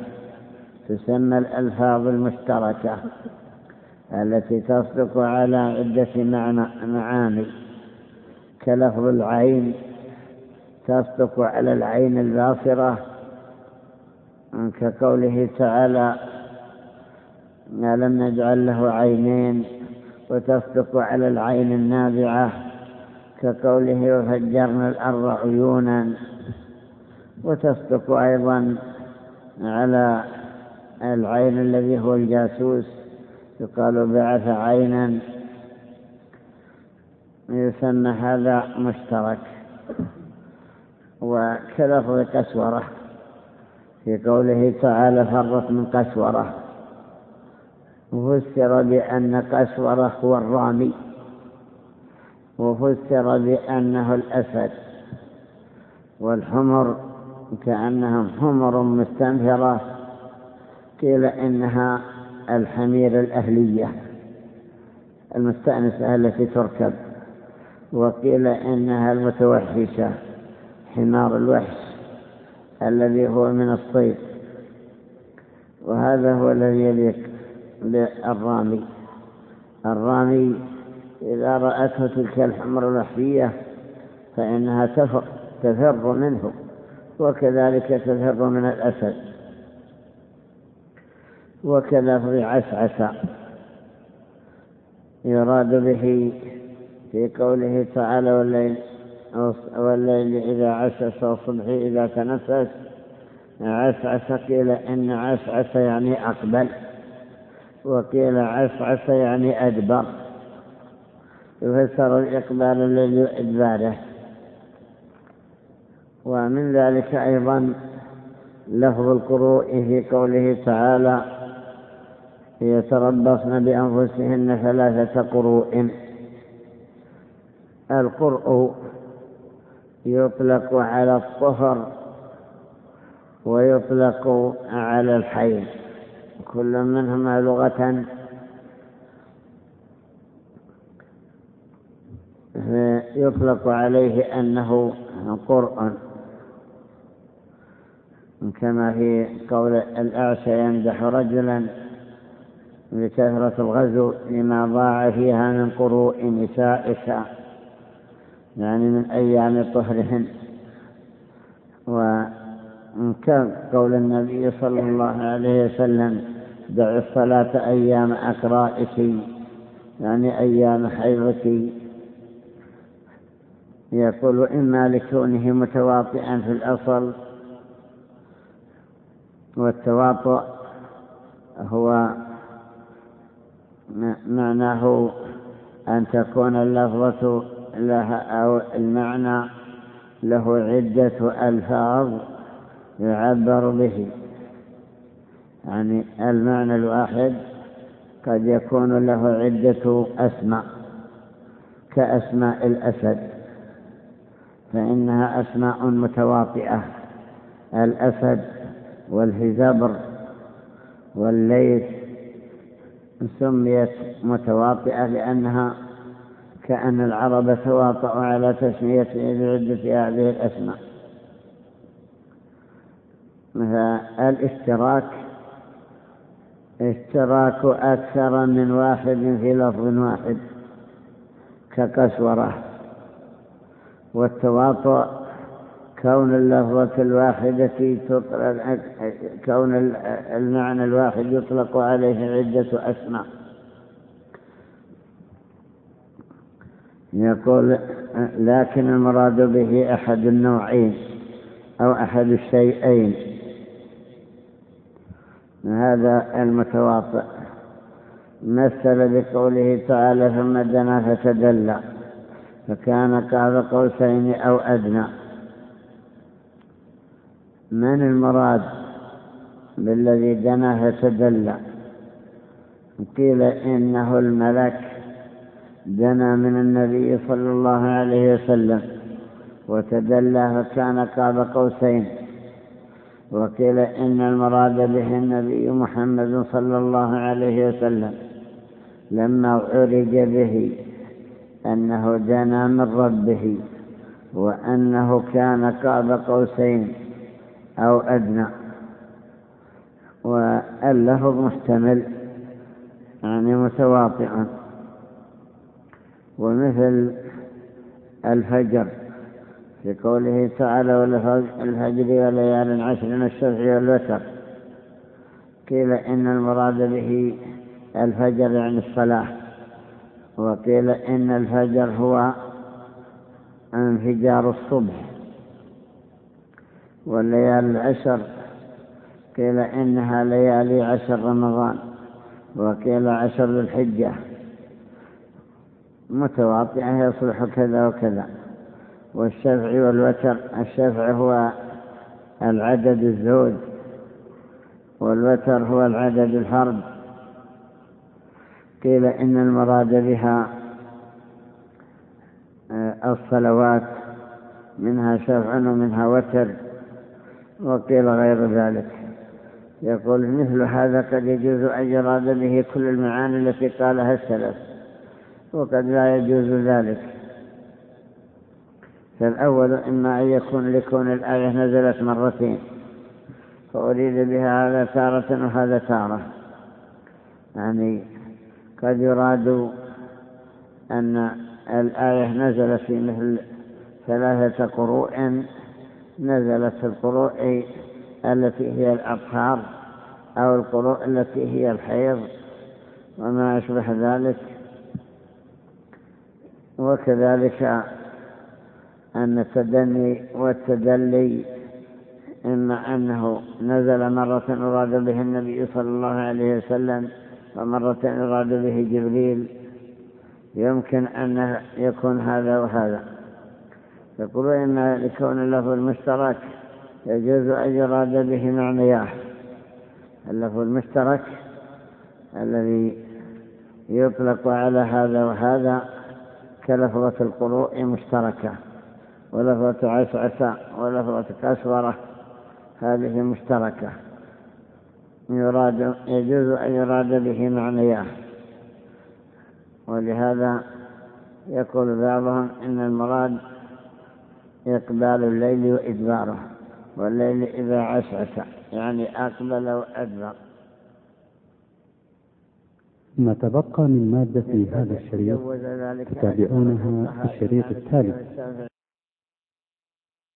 تسمى الألفاظ المشتركة التي تصدق على عدة معاني كلفظ العين تصدق على العين الباصرة كقوله تعالى ما لم نجعل له عينين وتصدق على العين النابعة كقوله وفجرنا الأرض عيونا وتصدق أيضا على العين الذي هو الجاسوس يقال بعث عينا يسمى هذا مشترك وكلفظ قسورة في قوله تعالى فرت من قسورة. وفسر بأن قسورة هو الرامي. وفسر بأنه الأسد والحمر كأنهم حمر مستنفرة. قيل إنها الحمير الأهلية المستأنسة التي تركب. وقيل إنها المتوحشة حمار الوحش الذي هو من الصيد. وهذا هو الذي يليق بالرامي. الرامي إذا رأته تلك الحمر الوحشية فإنها تفر, تفر منه وكذلك تفر من الأسد. وكذا في عسعس. يراد به في قوله تعالى والليل, والليل إذا عسس والصبح إذا تنفس. عسعس قيل إن عسعس يعني أقبل وقيل عسعس يعني أدبر. يفسر الإقبال الذي إدباره ومن ذلك أيضا لفظ القروء في قوله تعالى يتربصن بأنفسهن ثلاثة قروء القرء يطلق على الطهر ويطلق على الحي كل منهما لغة يطلق عليه أنه قرء كما في قول الأعشى يمدح رجلا بكثرة الغزو لما ضاع فيها من قروء نسائك يعني من أيام طهرهن. وكان قول النبي صلى الله عليه وسلم دع الصلاة أيام أكرائك يعني أيام حيضك يقول إما لكونه متواطئا في الأصل والتواطؤ هو معناه أن تكون اللفظة لها أو المعنى له عدة ألفاظ يعبر به. يعني المعنى الواحد قد يكون له عدة أسماء كأسماء الأسد. فإنها أسماء متواطئة الأسد والهزبر والليث سميت متواطئة لأنها كأن العرب تواطؤوا على تسمية بعدة هذه الأسماء. الاشتراك اشتراك أكثر من واحد في لفظ واحد كقسورة. والتواطؤ كون اللفظة الواحدة تطلق كون المعنى الواحد يطلق عليه عدة أسماء. يقول لكن المراد به أحد النوعين أو أحد الشيئين. هذا المتواطئ مثل بقوله تعالى ثم دنا فتدلى. فكان قاب قوسين أو أدنى. من المراد بالذي دنا فتدلى قيل إنه الملك دنا من النبي صلى الله عليه وسلم وتدلى فكان قاب قوسين. وقيل إن المراد به النبي محمد صلى الله عليه وسلم لما عرج به. أنه دنا من ربه وأنه كان قاب قوسين أو أدنى واللفظ محتمل يعني متواطئا. ومثل الفجر في قوله تعالى والفجر وليال عشر الشفع والوتر قيل إن المراد به الفجر يعني الصلاة. وقيل إن الفجر هو انفجار الصبح والليالي العشر. قيل إنها ليالي عشر رمضان وقيل عشر الحجة. متواطئة يصلح كذا وكذا. والشفع والوتر الشفع هو العدد الزوج والوتر هو العدد الفرد. قيل إن المراد بها آه، الصلوات منها شفع ومنها وتر وقيل غير ذلك. يقول مثل هذا قد يجوز أن يراد به كل المعاني التي قالها السلف وقد لا يجوز ذلك. فالأول إما أن يكون لكون الآية نزلت مرتين فأريد بها هذا تارة وهذا تارة. يعني قد يراد أن الآية نزلت في مثل ثلاثة قروء نزلت في القروء التي هي الأطهار أو القروء التي هي الحيض وما أشبه ذلك. وكذلك أن التدني والتدلي إما أنه نزل مرة أراد به النبي صلى الله عليه وسلم ومرة أراد به جبريل يمكن أن يكون هذا وهذا. يقول إن لكون اللفظ المشترك يجوز أن يراد به معنياه اللفظ المشترك الذي يطلق على هذا وهذا كلفظة القروء مشتركة ولفظة عسعسة ولفظة كسورة هذه مشتركة. يراد يجوز أن يراد به معنياه ولهذا يقول بعضهم إن المراد إقبال الليل وإدباره والليل إذا عسعس يعني أقبل وأدبر. ما تبقى من مادة هذا الشريط تتابعونها في الشريط التالي.